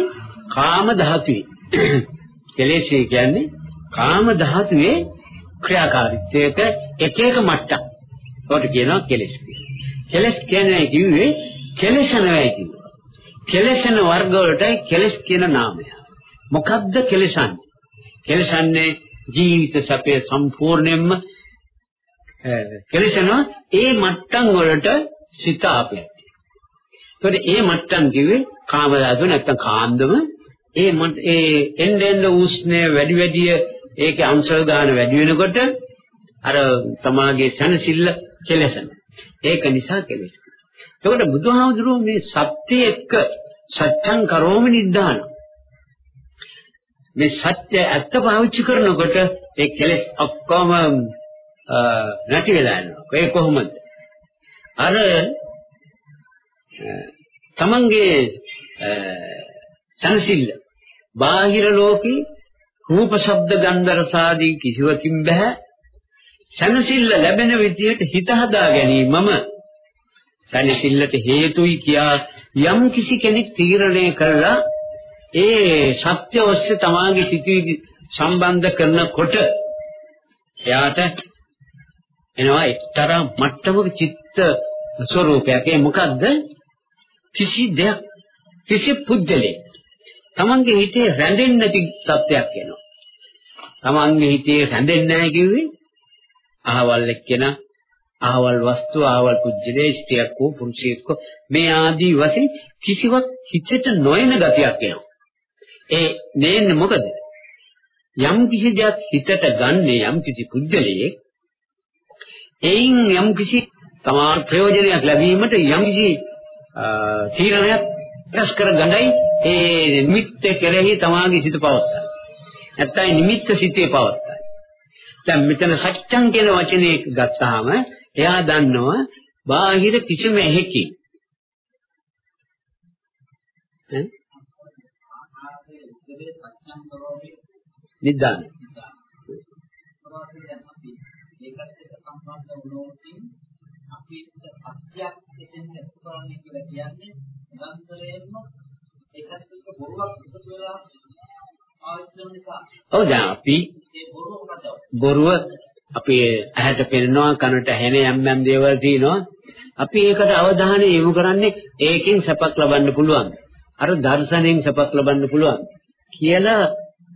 කාම ධාතුවේ කෙලෙස් කියන්නේ කාම ධාතුවේ ක්‍රියාකාරීත්වයක එක එක මට්ටම්. ඒකට කියනවා කෙලෙස් කියලා. කෙලෙස් කියන්නේ කිව්වේ කෙලෙසනවයි කියනවා. කෙලෙසන වර්ග වලට කෙලෙස් කියන නාමය. මොකක්ද කෙලෙසන්නේ? කෙලෙසන්නේ ජීවිත සැපේ සම්පූර්ණයෙන්ම කෙලෙසනවා ඒ මට්ටම් වලට සිත අපේ. ඒකට ඒ මට්ටම් කිව්වේ කාම ධාතුව නැත්තම් කාන්දම ඒ ඒ එන්න එන්න උෂ්ණය වැඩි වැඩි ඒකේ අංශල් ගන්න වැඩි වෙනකොට අර තමාගේ සනසිල්ල කෙලසන. ඒක නිසා කෙලෙස. එතකොට බුදුහාමුදුරුවෝ මේ සත්‍ය එක්ක සත්‍යං කරෝමි නිද්දාන. මේ සත්‍ය ඇත්ත පාවිච්චි කරනකොට ඒ කෙලෙස් ඔක්කොම නැති වෙලා යනවා. ඒ කොහොමද? අර තමන්ගේ සනසිල්ල බාහිර ලෝකේ රූප ශබ්ද ගන්ධ රස ආදී කිසිවකින් බෑ සනසිල්ල ලැබෙන විදියට හිත හදා ගැනීමම සනසිල්ලට හේතුයි කියා යම් කිසි කෙනෙක් තීරණය කළා ඒ සත්‍ය ඔස්සේ තමාගේ සිටිවිලි සම්බන්ධ කරනකොට එයාට එනවා එක්තරා මට්ටමක චිත්ත ස්වરૂපයක් ඒ මොකද්ද? කිසි දෙයක් කිසි පුජ්‍යලේ තමන්ගේ හිතේ රැඳෙන්නේ නැති තත්ත්වයක් එනවා. තමන්ගේ හිතේ රැඳෙන්නේ නැහැ කිව්වේ අහවල් එක්කෙනා අහවල් වස්තු අහවල් පුජ්‍යලේ ස්ත්‍රියක් හෝ පුරුෂයෙක් මේ ආදී වශයෙන් කිසිවක් හිතට නොයන ගතියක් එනවා. ඒ නේන්නේ මොකද? යම් කිසි දෙයක් හිතට ගන්නේ යම් කිසි පුජ්‍යලයේ එයින් යම් කිසි තමා ප්‍රයෝජනයක් ලැබීමට යම් කිසි තීරණයක් රැස් කර ගන්නයි ඒ නිමිත්ත කෙරෙහි තමාගේ සිත පවත්තා. නැත්නම් නිමිත්ත සිතේ පවත්තයි. දැන් මෙතන සත්‍යං කියන වචනේ ගත්තාම එයා දන්නවා බාහිර කිසිම එහෙකින් නිදාන ඒකත් එක්ක සම්බන්ධ වුණොත් අපි අත්‍යක් එතෙන් ඇත්ත කරන්නේ කියලා කියන්නේ නිරන්තරයෙන්ම ඒකත් එක්ක බොරුවක් එකතු වෙලා ආවිත් වෙන නිසා. ඔව් දැන් අපි බොරුව අපි ඇහැට පෙනෙනවා කනට ඇහෙන යම් යම් දේවල් තියෙනවා. අපි ඒකට අවධානය යොමු කරන්නේ ඒකෙන් සැපක් ලබන්න පුළුවන්. අර දර්ශනයෙන් සැපක් ලබන්න පුළුවන් කියලා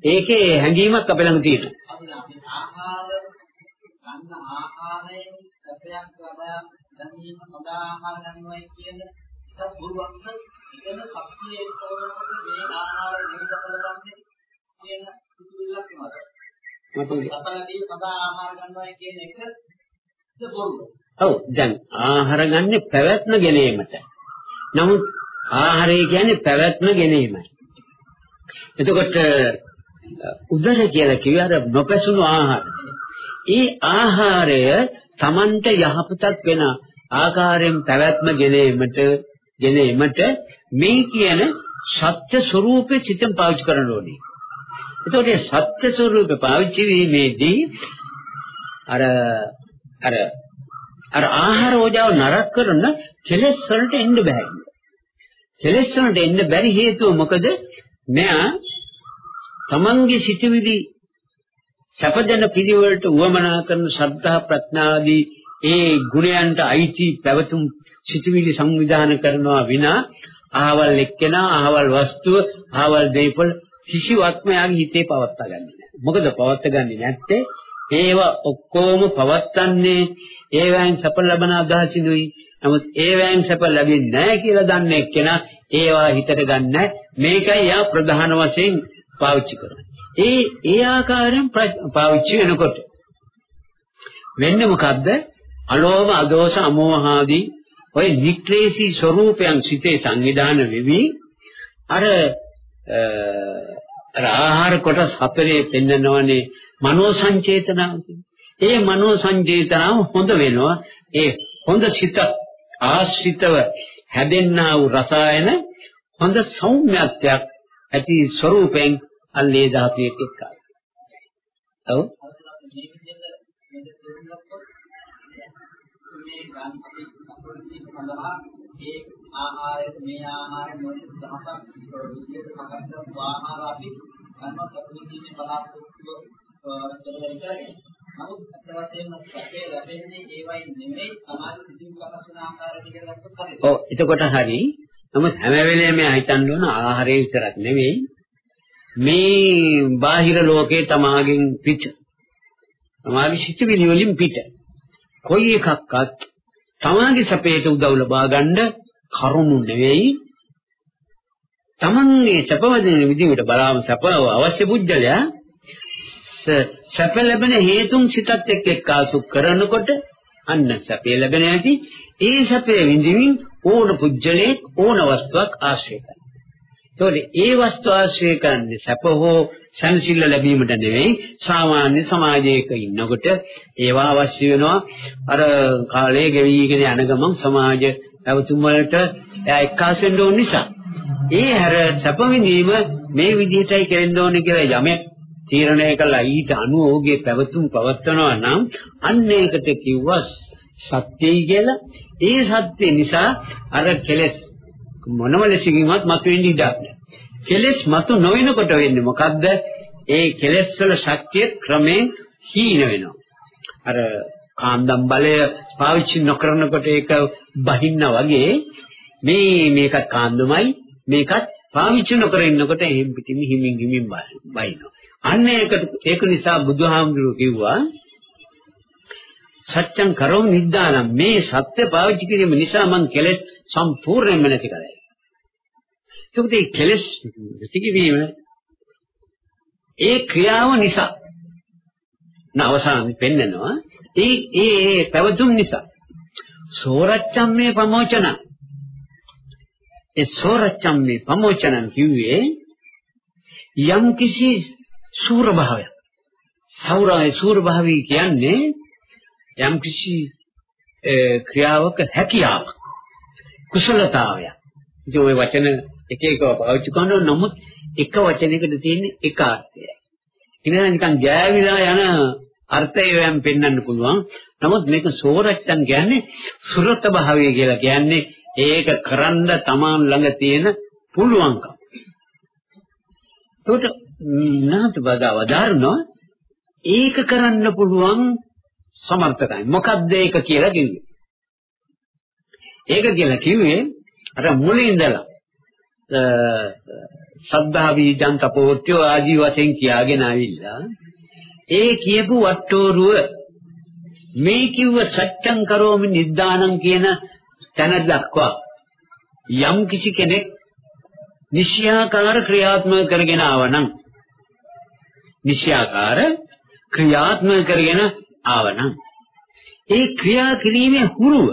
ඒකේ හැඟීමක් අපේ ළඟ තියෙනවා. ආහාර ගන්න ආහාරයෙන් සැපයක් ලබා ගැනීම සඳහා ආහාර ගන්නවයි කියන එක බොරුවක්ද? එතන සත්‍යයේ කරනකොට මේ ආහාර නිවිද කරගන්නේ කියන සිතුවිල්ලක්? මට සතලදී සදා ආහාර ගන්නවයි කියන එක ද බොරුව. ඔව් දැන් ආහාර ගන්න පැවැත්ම ගැනීමට. නමුත් ආහාරය කියන්නේ පැවැත්ම ගැනීමයි. එතකොට උදර කියලා කිව්වේ අර නොපැසුණු ආහාර. ඒ ආහාරය Tamanට යහපතක් වෙන ආකාරයෙන් පැවැත්ම ගැනීමට ගැනීමට මේ කියන සත්‍ය ස්වરૂපේ සිතෙන් පාවිච්චි කරන්න ඕනේ. එතකොට මේ සත්‍ය ස්වરૂපේ පාවිච්චි වීමේදී අර අර අර ආහාර ඕජාව නරක කරන කෙලෙස් වලට එන්න බෑ. කෙලෙස් වලට එන්න බැරි හේතුව මොකද? මෙයා තමන්ගේ සිතවිලි සැපදෙන පිළිවෙලට උවමනා කරන ශ්‍රද්ධා ප්‍රඥාදී ඒ ගුණයන්ට අයිති පැවතුම් සිතවිලි සංවිධානය කරනවා විනා අහවල් එක්කෙනා අහවල් වස්තුව අහවල් දේපල කිසිවක්ම යාගේ හිතේ පවත්වා ගන්නේ නැහැ. මොකද පවත්වා ගන්නේ නැත්තේ ඒවා ඔක්කොම පවත්න්නේ ඒවෙන් සැප ලබන අදහසිනුයි. නමුත් ඒවෙන් සැප ලැබෙන්නේ නැහැ කියලා දන්නේ එක්කෙනා ඒවා හිතට ගන්න මේකයි යා ප්‍රධාන වශයෙන් පාවිච්චි කරන්නේ. ඒ ඒ ආකාරයෙන් පාවිච්චි වෙනකොට වෙන්නේ මොකද්ද? අලෝභ, අදෝස, අමෝහ ආදී ඔය නික්ලේශී ස්වરૂපයන් සිතේ සංවිධාන වෙවි. අර අර ආහාර කොටස් හතරේ පෙන්නනවනේ මනෝ සංචේතනාව ඒ මනෝ සංචේතනාව හොඳ වෙනවා. ඒ හොඳ සිත ආශ්‍රිතව හැදෙන්නා වූ රසායන හොඳ සෞම්‍යත්වයක් ඇති ස්වરૂපයෙන් අල්ලේ ධාතුවේ එක්කයි. ඔව්. මේ විදිහට මේක තේරුම්ගත්තොත් මේ ගන්න අපි අපරදී සඳහා ඒ ආහාරයට මේ ආහාරය මොකද දහසක් විදිහට සකස් කරපු ආහාර අපි ගන්නවා සතුටින් බලාපොරොත්තු කරලා විතරයි. නමුත් අත් වශයෙන්ම සැපේ ලැබෙන්නේ ඒවයින් නෙමෙයි සමාජ සිතින් සකස් වෙන ආකාරයට කියලා ගත්තොත් හරියට. ඔව් එතකොට හරි. නමුත් හැම වෙලේම හිතන්න ඕන ආහාරය විතරක් නෙවෙයි මේ බාහිර ලෝකේ තමාගෙන් පිට තමාගේ සිතුවිලි වලින් පිට කොයි එකක්වත් තමාගේ සැපයට උදව් ලබා ගන්න කරුණු නෙවෙයි. තමන්ගේ සැපවදින විදිහට බලාම සැප අවශ්‍ය බුද්ධලයා සැප ලැබෙන හේතුන් සිතත් එක්ක එක්කාසු කරනකොට අන්න සැපේ ලැබෙන ඇති ඒ සැපේ විඳින්මින් ඕන පුජ්‍යලේ ඕන වස්තුවක් ආශ්‍රය කරනවා. ඒතකොට ඒ වස්තු ආශ්‍රය කරන්නේ සැප හෝ සංසිල්ල ලැබීමට නෙවෙයි සාමාන්‍ය සමාජයක ඉන්නකොට ඒවා අවශ්‍ය වෙනවා. අර කාලයේ ගෙවිගෙන යන ගමන් සමාජ පැවතුම් වලට එක්කාස් වෙන්න ඕන නිසා. ඒ හැර සැප විඳීම මේ විදිහටයි කෙරෙන්න ඕනේ කියලා යමෙක් තීරණය කළා. ඊට අනුව ඔහුගේ පැවතුම් පවත්වනවා නම් අන්න ඒකට කිව්වා සත්‍යයි කියලා. ඒ සත්‍ය නිසා අර කෙලෙස් මොනම ලෙසකින්වත් මතුවෙන්න ඉඩක් නැහැ. කෙලෙස් මතු නොවෙනකොට වෙන්නේ මොකද්ද? ඒ කෙලෙස් වල ශක්තිය ක්‍රමයෙන් හීන වෙනවා. අර කාන්දම් බලය පාවිච්චි නොකරනකොට ඒක බහින්න වගේ මේ මේකත් කාන්දමයි මේකත් පාවිච්චි නොකර ඉන්නකොට එහෙම් පිටින් හිමින් හිමින් බහිනවා. අන්න ඒකට ඒක නිසා බුදුහාමුදුරුවෝ කිව්වා සත්‍යං කරෝ නිද්දානම් මේ සත්‍ය පාවිච්චි කිරීම නිසා මං කෙලෙස් සම්පූර්ණයෙන්ම නැති කරයි. එතකොට මේ කෙලෙස් නැතිවීම ඒ ක්‍රියාව නිසා නවසාන පෙන්නනවා ඒ ඒ ඒ පැවතුම් නිසා සෝරච්ඡම්මේ ප්‍රමෝචන ඒ සෝරච්ඡම්මේ ප්‍රමෝචනන් කිව්වේ යම් කිසි සූර භාවය. සෞරාය සූර භාවය කියන්නේ යම් කිසි ක්‍රියාවක හැකියාවක්. කුසලතාවය. ඉතින් ওই වචන එක එක පාවිච්චි කරනවා නමුත් එක වචනයකට තියෙන එක අර්ථයයි. ඉතින් නිකන් ගෑවිලා යන අර්ථයෙන් පෙන්වන්න පුළුවන්. නමුත් මේක සෝරච්චන් කියන්නේ සුරත භාවය කියලා කියන්නේ ඒක කරන්න තමන් ළඟ තියෙන පුළුවන්කම. ඒකට නාත බදාවදාරනවා ඒක කරන්න පුළුවන් සමර්ථකයි. මොකක්ද ඒක කියලා කිව්වේ? ඒක කියලා කිව්වේ අර මුලින් ඉඳලා සද්ධා වීජං තපෝත්‍යෝ ආදී වශයෙන් කියාගෙන ආවිල්ලා. ඒ කියපු වට්ටෝරුව මේ කිව්ව සත්‍යං කරෝමි නිද්දානං කියන තැන දක්වා යම් කිසි කෙනෙක් නිශ්‍යාකාර ක්‍රියාත්මක කරගෙන ආවනම් නිශ්‍යාකාර ක්‍රියාත්මක කරගෙන ආවනම් ඒ ක්‍රියා කිරීමේ හුරුව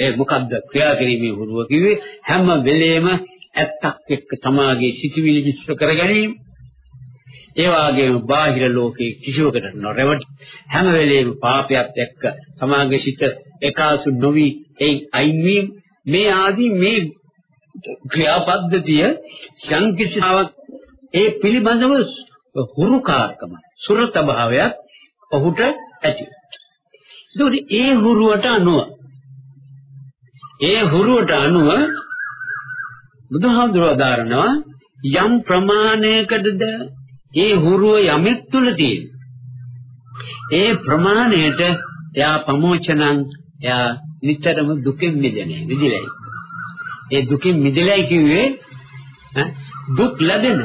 ඒ මොකද්ද ක්‍රියා කිරීමේ හුරුව කිව්වේ? හැම වෙලේම ඇත්තක් එක්ක තමාගේ සිටිවිලි විශ්ව කර ගැනීම. ඒ වගේම බාහිර ලෝකයේ කිසිවකට නොරෙවට. හැම වෙලේම පාපයක් එක්ක තමාගේ සිත එකාසු නොවි ඒ අයින්වීම මේ ආදී මේ ක්‍රියාපද්ධතිය සංකිෂාවක් ඒ පිළිබඳව හුරුකාරකම සුරත භාවයක් ඔහුට ඇති. ඒකෝටි ඒ හුරුවට අනුව ඒ හුරුවට අනුව බුදුහාමුදුරුවෝ දාරනවා යම් ප්‍රමාණයකටද ඒ හුරුව යමෙක් තුල තියෙන. ඒ ප්‍රමාණයට එයා ප්‍රමෝචනං එයා නිතරම දුකෙන් මිදෙන්නේ මිදිලයි. ඒ දුකෙන් මිදෙලයි කිව්වේ දුක් ලැබෙන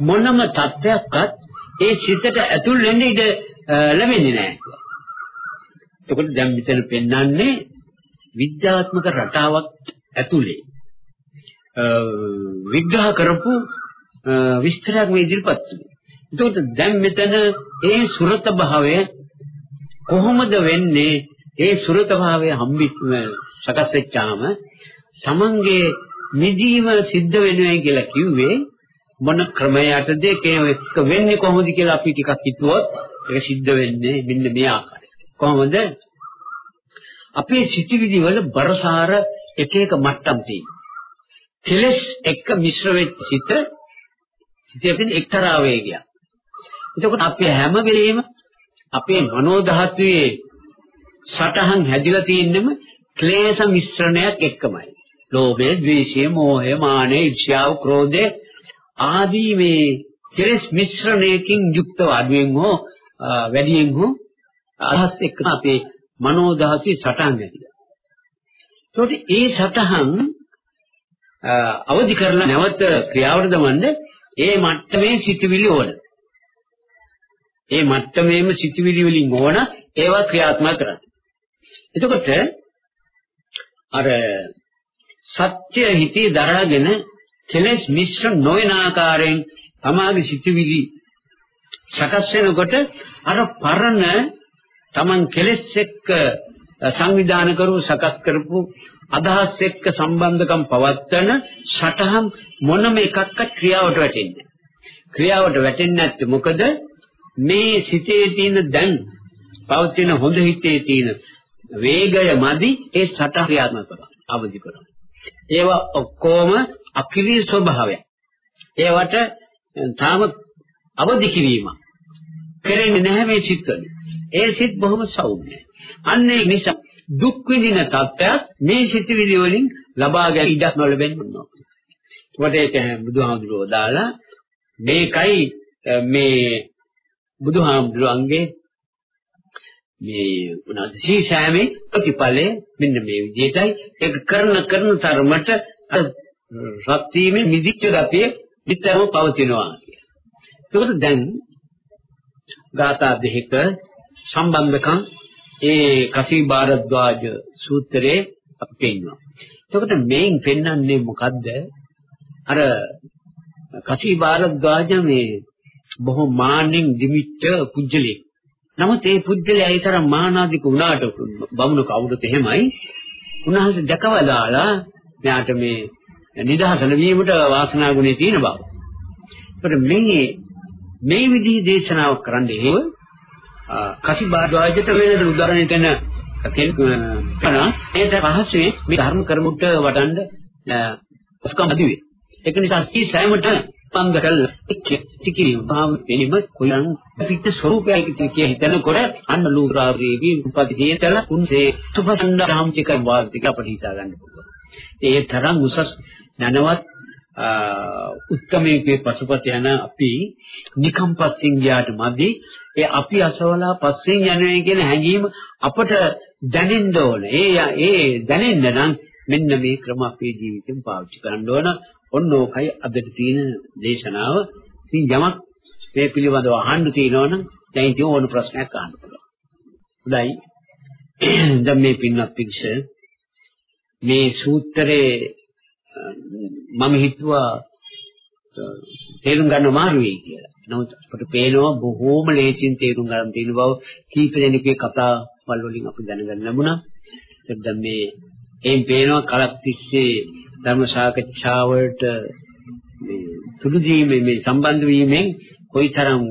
මොනම තත්ත්වයක්වත් ඒ සිතට ඇතුල් වෙන්න ඉඩ ලැබෙන්නේ නැහැ. එතකොට දැන් මෙතන පෙන්වන්නේ විද්‍යාත්මක රටාවක් ඇතුලේ විග්‍රහ කරපු විස්තරයක් මේ ඉදිරිපත් කළේ. එතකොට දැන් මෙතන ඒ සුරත භාවය කොහොමද වෙන්නේ? ඒ සුරත භාවය හම්බෙන්න සකස් වෙච්චාම තමන්ගේ නිදීම සිද්ධ වෙනවා කියලා කිව්වේ මොන ක්‍රමයකටද ඒක වෙන්නේ කොහොමද කියලා අපි ටිකක් හිතුවොත් ඒක සිද්ධ වෙන්නේ මෙන්න මේ ආකාරයට. කොහොමද? අපේ සිතිවිලි වල බරසාර එක එක මට්ටම් තියෙනවා. කෙලස් එක්ක මිශ්‍ර වෙච්ච සිත හිතේ තියෙන එක්තරා වේගයක්. එතකොට අපි හැම වෙලෙම අපේ මනෝ ධාතුවේ සටහන් හැදිලා තියෙන්නම ක්ලේශ මිශ්‍රණයක් එක්කමයි. ලෝභය, ද්වේෂය, මෝහය, මානය, ඊර්ෂ්‍යාව, ක්‍රෝධය ආදී මේ කෙලෙස් මිශ්‍රණයකින් යුක්තව අඩුවෙන් හෝ වැඩියෙන් හෝ අදහස් එක්ක අපේ මනෝ ධාතුවේ සටහන් හැදිලා. ඒකට ඒ සටහන් අවදි කරලා නැවත ක්‍රියාවට දමන්න ඒ මට්ටමේ සිතුවිලි ඕන. ඒ මට්ටමේම සිතුවිලි වලින් ඕන ඒවා ක්‍රියාත්මක කරන්න. එතකොට අර සත්‍ය හිතේ දරාගෙන කෙලෙස් මිශ්‍ර නොවන ආකාරයෙන් තමාගේ සිතුවිලි සකස් වෙනකොට අර පරණ Taman කෙලෙස් එක්ක සංවිධානය කරපු සකස් කරපු අදහස් එක්ක සම්බන්ධකම් පවත්වන සටහන් මොනම එකක්වත් ක්‍රියාවට වැටෙන්නේ ක්‍රියාවට වැටෙන්නේ නැත්te මොකද? මේ සිතේ තියෙන දැන් පවතින හොඳ හිතේ තියෙන වේගය මදි ඒ සටහන් ක්‍රියාත්මක කරනවා අවදි කරනවා. ඒවා ඔක්කොම අකිරිය ස්වභාවය ඒවට තාම අවදි කිරීම කරන්නේ නැහැ මේ සිත්වල ඒ සිත් බොහොම සෞම්‍යයි අන්න ඒ නිසා දුක් විඳින තත්ත්වයක් මේ සිතිවිලි වලින් ලබා ගැනීම ඉඩක් නොලැබෙන්නේ මොනවා. ඒකට ඒක බුදුහාමුදුරුවෝ දාලා මේකයි මේ බුදුහාමුදුරුවන්ගේ මේ උනාද සීසෑමේ ප්‍රතිපලයේ මෙන්න මේ විදිහටයි ඒක කරන කරන තරමට රත්ීමේ මිදිච්ච ගතිය විතරම පවතිනවා කියලා. ඒකත් දැන් ගාථා දෙක සම්බන්ධකම් ඒ කසී භාරද්වාජ සූත්‍රයේ අපි පෙන්නනවා. එතකොට මේන් පෙන්වන්නේ මොකද්ද? අර කසී භාරද්වාජ මේ බොහෝ මාන්නෙන් දිමිච්ච පුජ්‍යලෙක්. නමුත් ඒ පුජ්‍යලයා ඒ තරම් මානාදික වුණාට බමුණු කවුරුත් එහෙමයි. උන්වහන්සේ දැකවලාලා මෙයාට මේ නිදහස ලැබීමට වාසනා ගුණේ තියෙන බව. ඒකට මේ මේ විදිහේ දේශනාවක් කරන්නේ හේව කසිබාද්වාජයට වෙන උදාහරණයක් ගැන කෙනෙක් ඒට පහසුවේ මේ ධර්ම කරමුට වඩන්න ඔස්කම් අදිවේ. ඒක නිසා සී සෑමට පංග කළ ටිකේ භාව වෙනම කොයන් පිට ස්වરૂපයයි කිය හිතනකොට අන්න ලූරාවේවි උපදීතල උන්සේ සුපසන්ද රාම්චික වාර්තික අපිට හිතා ගන්න පුළුවන්. ඒ තරම් උසස් නැනවත් උත්කමයේ පසුපත යන අපි නිකම් පස්සෙන් ගියාට මදි ඒ අපි අසවලා පස්සෙන් යනවා කියන හැඟීම අපට දැනෙන්න ඕන. ඒ ඒ දැනෙන්න නම් මෙන්න මේ ක්‍රම අපේ ජීවිතෙන් පාවිච්චි කරන්න ඕන. ඔන්න ඕකයි අදට තියෙන දේශනාව. ඉතින් යමක් මේ පිළිබඳව අහන්න තියෙනවනම් දැන් ඉතින් ඕන ප්‍රශ්නයක් අහන්න පුළුවන්. හොඳයි. දැන් මේ පින්වත් පිරිස මේ සූත්‍රයේ මම හිතුවා තේරුම් ගන්න මාරු වෙයි කියලා. නමුත් අපිට පේනවා බොහෝම ලේසියෙන් තේරුම් ගන්න තියෙන බව කීප දෙනෙක්ගේ කතාවල් වලින් අපි දැනගන්න ලැබුණා. දැන් මේ එයින් පේනවා කලක් තිස්සේ ධර්ම සාකච්ඡාවලට මේ සුදු දීමේ මේ සම්බන්ධ වීමෙන් කොයිතරම්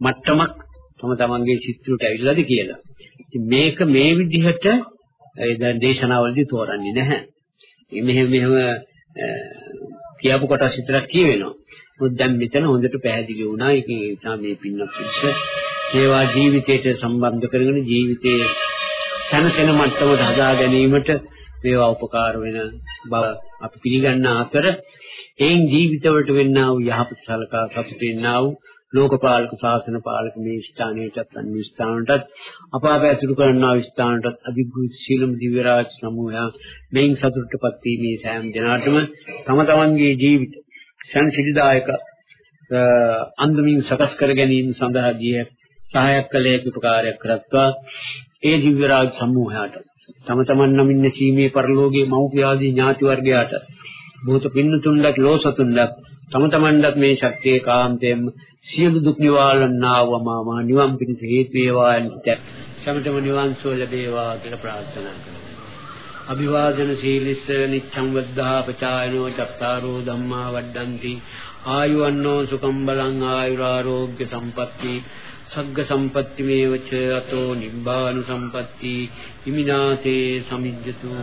මට්ටමක් තම තමන්ගේ චිත්‍රයට ඇවිල්ලාද කියලා. ඉතින් මේක මේ විදිහට ඒ දැන් දේශනාවලදී තෝරන්නේ නැහැ. මෙහෙම මෙහෙම කියපු කොටස් විතරක් කියවෙනවා. මොකද දැන් මෙතන හොඳට පැහැදිලි වුණා. ඒක නිසා මේ පින්නක් පිස්ස ඒවා ජීවිතයට සම්බන්ධ කරගෙන ජීවිතයේ සනසන මට්ටමට හදා ගැනීමට මේවා උපකාර වෙන බව අපි පිළිගන්න අතර එයින් ජීවිතවලට වෙන්නා වූ යහපත් සලකා සතුට වෙන්නා වූ ලෝකපාලක ශාසන පාලක මේ ස්ථානයටත් අන්‍ය ස්ථානටත් අපාප ඇසුරු කරන්නා ස්ථානටත් අධිග්‍රහිත සීලම දිව්‍ය රාජ සමූහය මෙයින් සතුටටපත් වීමේ සෑම දිනාටම තම තමන්ගේ ජීවිත සංසිද්ධායක අන්දමින් සකස් කර ගැනීම සඳහා ගිය සහායක් කළේ උපකාරයක් කරත්වා ඒ දිව්‍ය රාජ සමූහයට තම තමන් නමින් නැසීමේ පරලෝකයේ මෞපිය ආදී ඥාති වර්ගයාට භූත පින්නතුන්ලත් ලෝසතුන්ලත් තම තමන්ලත් මේ ශක්තිය කාන්තයෙන් සියලු දුක් නිවාලන්නා වමා මා නිවන් පිණිස හේතු වේවා යන්ත සමතම නිවන් සුව ලැබේවා කියලා ප්‍රාර්ථනා කරමු. අභිවාදන සීලිස්ස නිච්ඡං වද්ධා පචායනෝ චත්තාරෝ ධම්මා වඩ්ඩಂತಿ ආයුවන්නෝ සුකම් බලං ආයුරාෝග්‍ය සම්පatti සග්ග සම්පatti මේවච අතෝ නිබ්බාන සම්පatti හිමිනාතේ සමිජ්ජතු